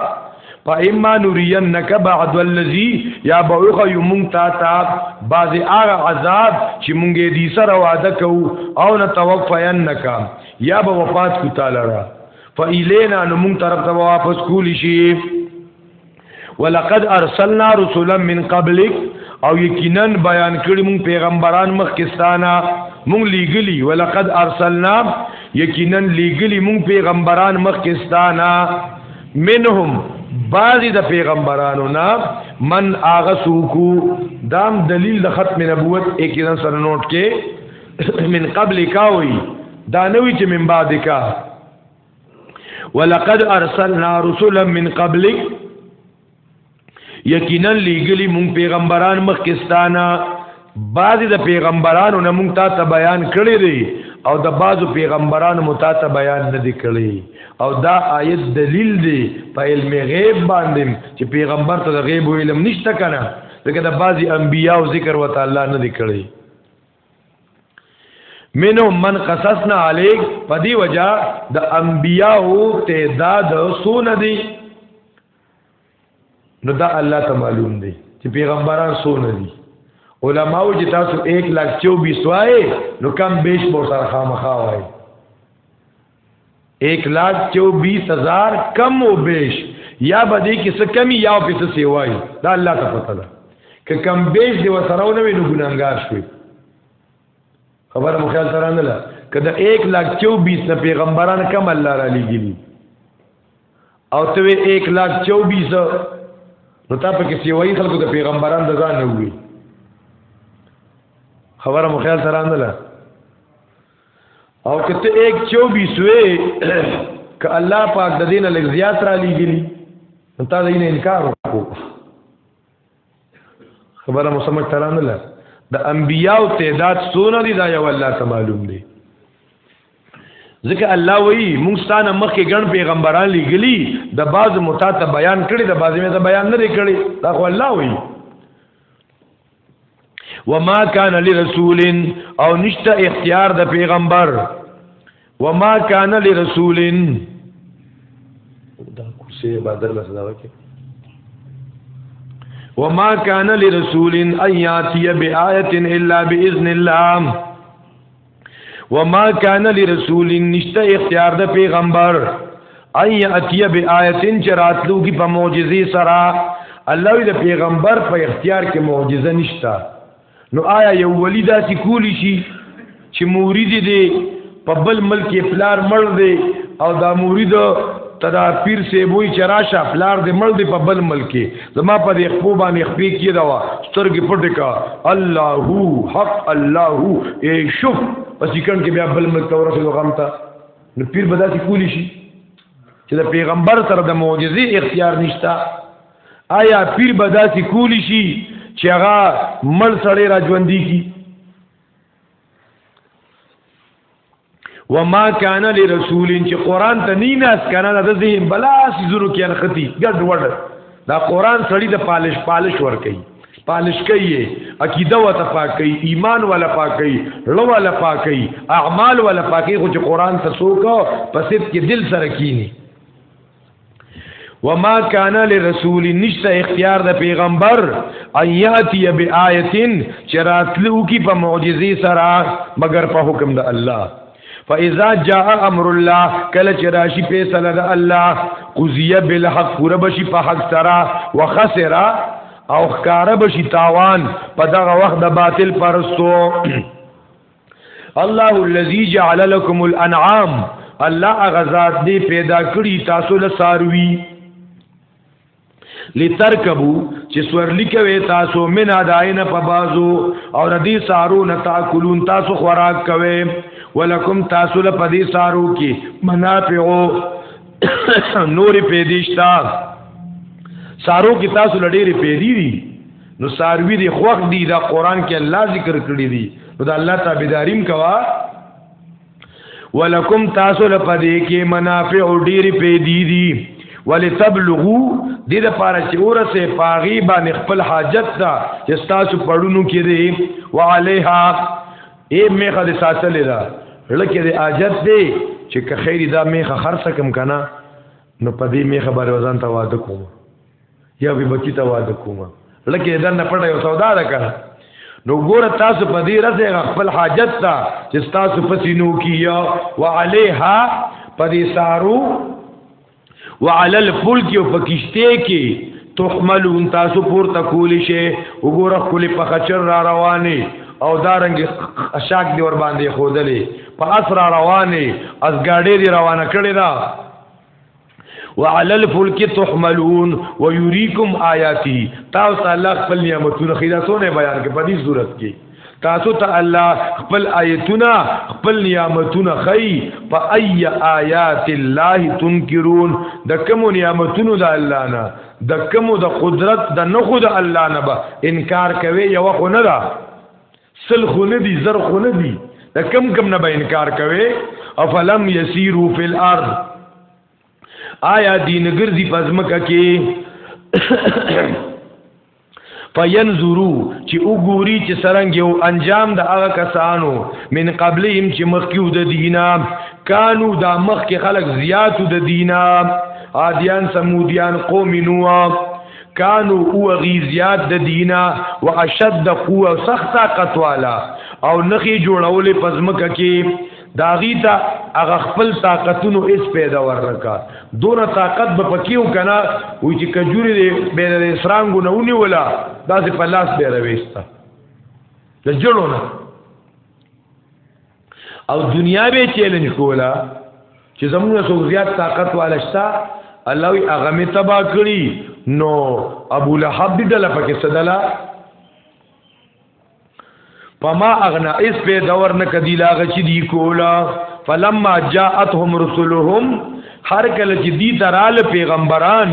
فإما نرينك بعد الذي يا بوخ يمون تا تا بعض هغه عذاب چې مونږه دې سره وعده کو او نتوفينك یا به وفات کو تعالی را فإلینا نو مونږ طرف ته واپس کولی شي ولقد ارسلنا رسولا من قبلک او یقینا بیان کړی مون پیغمبران مخکستانه مون لیګلی ولقد ارسلنا یقینا لیګلی مون پیغمبران مخکستانه منهم بعضی د پیغمبرانو نا من آغا سوکو دام دلیل د ختم نبوت ایکینا سر نوٹ کې من قبل کاوی دانوی چې من بعد کا ولقد ارسلنا رسلا من قبلک یقینا لګلی مون پیغمبران مخکستانه بعضی د پیغمبرانو نه مونږ تا ته بیان کړی دی او د بعضو پیغمبرانو مو تا ته بیان نه دی کړی او دا آیت دلیل دی په علم غیب باندې چې پیغمبر ته د غیب علم نشته کنه ځکه د بعضی انبیاو ذکر وته الله نه دی کړی منو من قصصنا علیک په دی وجہ د انبیاو تعداد سون دی نو دا الله ته معلوم دی چې پیغمبران سون دی علماء چې تاسو 1 لک 24 وای نو کم بیش مور سره خامخا وای 1 لاکھ 24000 کم او بیش یا بده کې څه کمی یا په څه سیوای دا الله ته پته ده که کم بیش دی وسره نه وینو ګناګار شوی خبره مو خیال ترانه لا کله 1 لاکھ 24 نه پیغمبران کم الله را لګیلی او ته 1 لاکھ 24 نو تا په کې سیوای خلکو د پیغمبران د ځان نه وی خبره مو خیال ترانه لا او کته 124 وې ک الله پاک د دین لږ زیات را لېګلی تا دین انکار وکړو خبره مو سمجھ ترانه لا د انبیاو تعداد سونه دي دا یو الله ته معلوم دی ځکه الله وایي موږ ستانه مخکې ګڼ پیغمبران لګلی د باز متا ته بیان کړي د باز مې ته بیان نه کړي دا خو الله وایي وما کان لرسول او نشته اختیار د پیغمبر وما کان لرسول دا کرسی بدر له صدا وکي وما کان لرسول ان یاتی بیاات الا باذن الله وما کان لرسول نشته اختیار د پیغمبر ای اتی بیااتن چراتلو کی په معجزه سرا الله د پیغمبر په اختیار کې معجزه نشته نو آیا یو ولی دا چې کولی شي چې مورید دی په بل ملک پلار مړ دی او دا مورید تدا پیر سی بوئی چراشه پلار دی مړ دی په بل ملک زما په دې خپو باندې خپې کې دا وا سترګې پټې کا الله حق الله ای شوف پس کن کې بیا بل ملک تورسه غم تا نو پیر بدا کی کولی شي چې د پیغمبر سره د معجزې اختیار نشتا آیا پیر بدا کی کولی شي چې هغه مل سړی را ژوندې کی وما کان لرسول چې قران ته نه ناس کنه د ذهن بلاس زرو کې انختی ګډ وډ دا قران سړی د پالش پالش ور کوي پالش کوي عقیده و تفاقی ایمان ولا پاکي لو ولا پاکي اعمال ولا پاکي خو چې قران ته سوکو پسید کې دل سره کینی وما کان لرسول نشته اختیار د پیغمبر ایاتی بیااتن چراتلو کی په معجزه سره مگر په حکم د الله فاذا جاء امر الله کله چې راشي فیصله د الله قضیه بالحق پوره بشي په حق سره وخسر او خکاره بشي تاوان په دغه وخت د باطل پرستو الله الذي جعل لكم الانعام الله غزاد دی پیدا کړی تاسو له ساروی لترکبو چې سورلی کوي تاسو من اداینه په بازو او ردی سارو نه تاکلون تاسو خوراک کوي ولکم تاسو له پدی سارو کې منافعو نور پیدیشتا سارو کې تاسو لډېری پیدی دي نو ساروی دی خوخ دی دا قران کې الله ذکر کړی دی نو دا الله تابعداریم کوا ولکم تاسو لپاره کې منافع ډیر پیدي دي ولتبلغو د دې لپاره چې اورسه پاغي باندې خپل حاجت ته چې تاسو پړونو کې دي وعليها ای میخه د ساتلې ده لکه د حاجت دی چې که خیر دا میخه خرڅ کم کنه نو پدې میخه باندې وزن ته واده کوم یا به بچی ته واده کوم لکه دا نه پټه یو سودا ده کنه نو ګوره تاسو په دې رسه خپل حاجت ته چې تاسو پسینو کیو وعليها په دې سارو وعلى الفلك او پکشته کې تحملون تاسو پورته کول شي وګوره خپل په خچر را رواني او دارنګ اشاک دی ور باندې خودلې په اسرا رواني از ګاډې دی روانه کړې ده وعلى الفلك تحملون ويريكم آياته تاسو الله خپل نعمتونه خیراتونه بیان کې په دې صورت کې تاسو ته الله خپل آیتونه خپل نعمتونه خي په اي آيات الله تنكرون د کوم نعمتونو د الله نه د کوم د قدرت د نه خود الله نه به انکار کوي یو خو نه ده سل خو نه دي زر خو نه دي دا کم کم نه به انکار کوي افلم يسيرو في الارض آیا دین ګرځي پزمکه کې فینظرو چې وګوري چې سرنګ یو انجام د هغه کسانو من قبلهم چې مخکیو د دینا کانو دا مخکې خلق زیاتو د دینا عادیان سمودیان قوم نوح کانو او غیزیات د دینا و اشد قوه سخت طاقت والا او نخي جوړولې پزمکه کې داغي ته هغه خپل طاقتونو اس پیدا ورکا دون طاقت به پکیو کنا و چې کجوري دې به د اسرانګو نه ونی ولا داسې په لاس به رويستا د جوړونه او دنیا به چیلنج کولا چې زموږ څو زیات طاقت والشتا الله وی هغه می تبا کړی نو ابو لهب دې دل پکې صدلا پما اغنا اس په دور نه کدی لاغ چې دی کولا فلما جاءتهم رسلهم هر کله چې دی ترال پیغمبران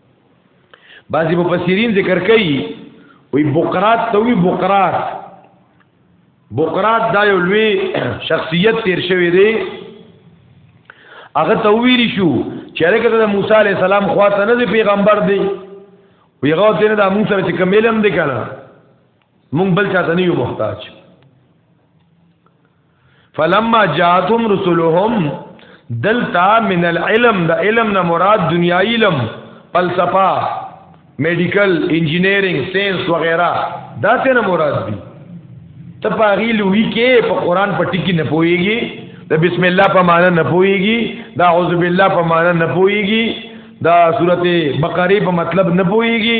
بعضی مفسرین ذکر کوي وی بقرات ته وی بقرات بقرات دا یو لوی شخصیت تیر شوی دی هغه ته ویل شو چې هغه د موسی علی السلام خواته نه دی پیغمبر دی وی هغه ته نه د موسی سره چې کوم علم دی کنه مونږ بل چاته نه یو محتاج فلما جاتهم رسلهم دلتا من العلم د علم نه مراد دنیایي علم فلسفه میډیکل انجینیرینګ ساينس وغیرہ دا څه نه مراد دي ته پاغي لوي کې په قران په ټکی نه پويږي د بسم الله په معنا نه پويږي دا اعوذ بالله په معنا نه پويږي دا سورته بقره په مطلب نه پويږي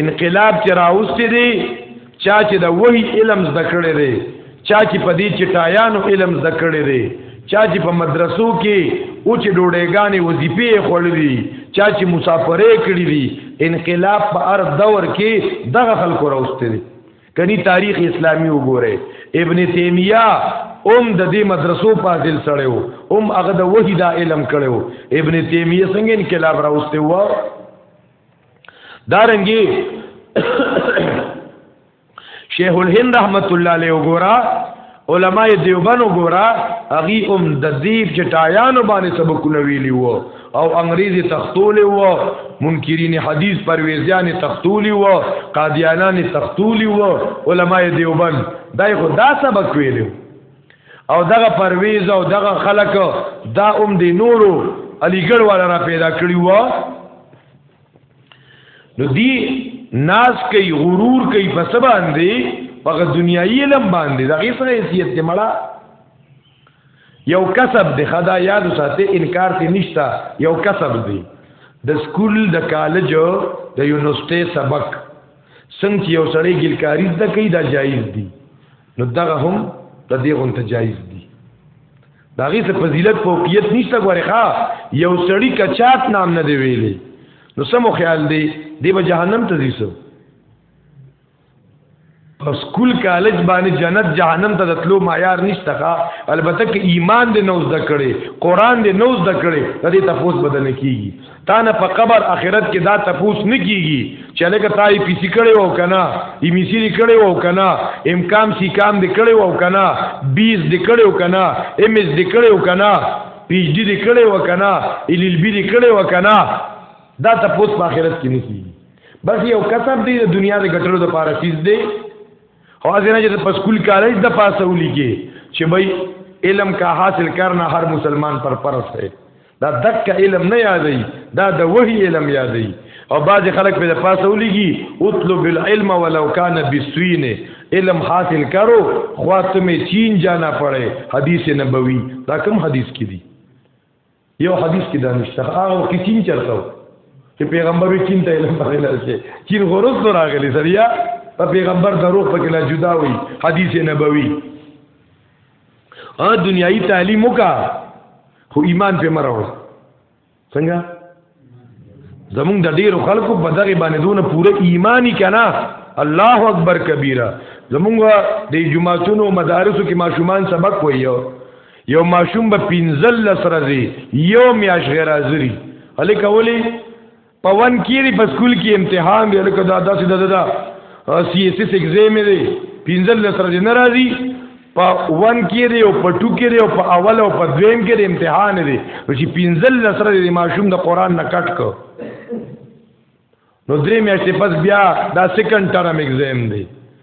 انقلاب چې راوستي دي چا چې د وحي علم زده کړی دی چا چې په دې چټایانو علم زده کړی دی چا چې په مدرسو کې او چې ډوډېګانې وظیفې خوړلې دي چا چې مسافرې کړې دي انقلاب په هر دور کې دغه خلکو راوستي دي کني تاریخ اسلامی وګوره ابن تیمیه اوم د دې مدرسو فاضل سره وو اوم هغه د وحي دا علم کړو ابن تیمیه څنګه انقلاب راوستي وو دارنګي شیخ الهند رحمت الله علیه وګورا علماء دیوبند وګورا اغي ام د دیف چټایانو باندې سبقونه ویلی وو او انګریزي تختولې وو منکرین حدیث پرویزیان تختولې وو قادیانان تختولې وو علماء دیوبند دای خو دا سبق ویلو او دغه پرویز او دغه خلک دا ام دی نورو علیګړ والا را پیدا کړی وو نو دی ناز کوي غرور کوي په سبا باندې په دنیایي علم باندې دا غي سره حیثیت دی مړه یو کسب دی خدا یاد ساته انکار ته نشتا یو کسب دی د سکول د کالج د یونیورسيټي سبق څنګه یو سړی ګلکاری زده کوي دا جایز دی نو دغه هم د دې غونته جایز دی دا غي څه فضیلت فوقیت نشته غوړي ښا یو سړی کچات نام نه دی ویلي نو سمو خیال دی دی به جهنم ته ځیسو په سکول کالج باندې جنت جهنم ته تلو معیار نشته ښا البته کې ایمان دې نوز دکړي قران دې نوز دکړي د دې تفوس بدل کیږي تا نه په قبر اخرت کې دا تپوس نه کیږي چې لکه تا یې پیسې کړي وو کنه یې میسي دې کړي وو کنه امکان سی کام دې کړي وو کنه 20 دې کړي وو کنه ایم اس دې کړي وو کنه پی ایچ ډی دې کړي وو کنه ال ال بی دې کړي وو کنه دا تپوس په اخرت کې نه کیږي بس یو کسب دی د دنیا د ګټلو د پاره چیز دی خو ځینې چې په سکول کالج د پاسه ولي کې چې بھائی علم کا حاصل کرنا هر مسلمان پر فرض ہے دا دک علم نه یادې دا د وحی علم یادې او بعض خلک په پاسه ولګي اطلب العلم ولو کان بسوین علم حاصل کرو خوا تمہیں چین جانا پڑے حدیث نبوی دا کم حدیث کی دی یو حدیث کی دانشته هغه وخت چین چرته چې پیغمبر چین ته علم پرې لرسه چین غرض نور راغلی سریا په پیغمبر دروغ پکې لا جدا وي حدیث نبوي ا دنیایي تعلیم وکا خو ایمان په مراوړ څنګه زمونږ د ډیرو خلکو په دغه باندې دونه پوره ایمانی کنا الله اکبر کبیره زمونږ د جمعهتونو مدارسو کې ماشومان سبق وایي یو ماشوم به پنځل لسرځي یو میاش غیر حاضری الکه ولی په ون کې په سکول کې امتحان دی لکه دا داسې د دا سی اس اس ایگزام دی پنځل لسر دی ناراضي په ون کې دی او په ټو کې دی او په اول او په دویم کې دی امتحان دی چې پنځل لسر دی ماشوم د قران نه کټ کو نو درې میاشتې پس بیا دا سیکنډ ټرم ایگزام دی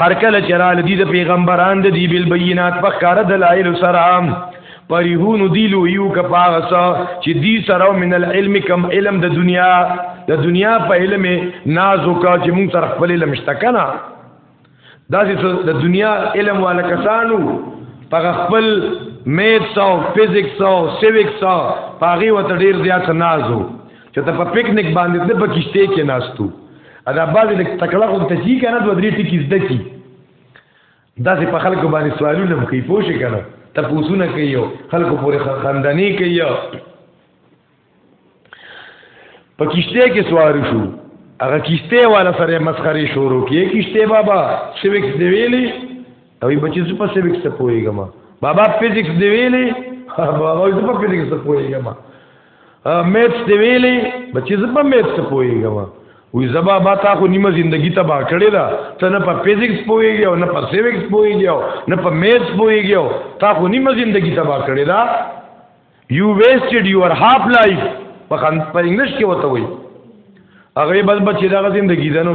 هر کله چې را لدی د پیغمبران د دی بل بینات په کار دلایل سره پریهون دی لو یو کپاغس چې دی سره من العلم کم علم د دنیا د دنیا په علم نازو کا چې مونږ سره خپل علم شته کنه دا چې د دنیا علم والا کسانو په خپل میتس او فزکس او سیویکس او پاغي وته ډیر زیات نازو چې ته په پکنیک باندې د پکشته کې ناستو دا بعضې د تکړه خو ته چی که نه دوه درې ټکي زده کړي داسې په خلکو باندې سوالونه هم کوي پوه شي که نه تپوسونه کوي او خلکو پورې خندنې کوي په کشته کې سوار شو هغه کشته والا سره مسخره شروع کړي کشته بابا سیویکس دی ویلي او یې بچی په سیویکس ته پوهېږم بابا فزیکس دی ویلي بابا زه په فزیکس ته پوهېږم میټس دی ویلې بچی زما میټس ته پويګم وی زما با تا خو نیمه زندگی تبا کړی دا ته نه په فزکس پويږي او نه په سیویکس پويږي او نه په میټس پويږي او تا خو نیمه زندگی تبا کړی دا یو ویسټډ یور هاف لایف په خان په انګلیش کې وته وي هغه بس بچی دا زندگی دنو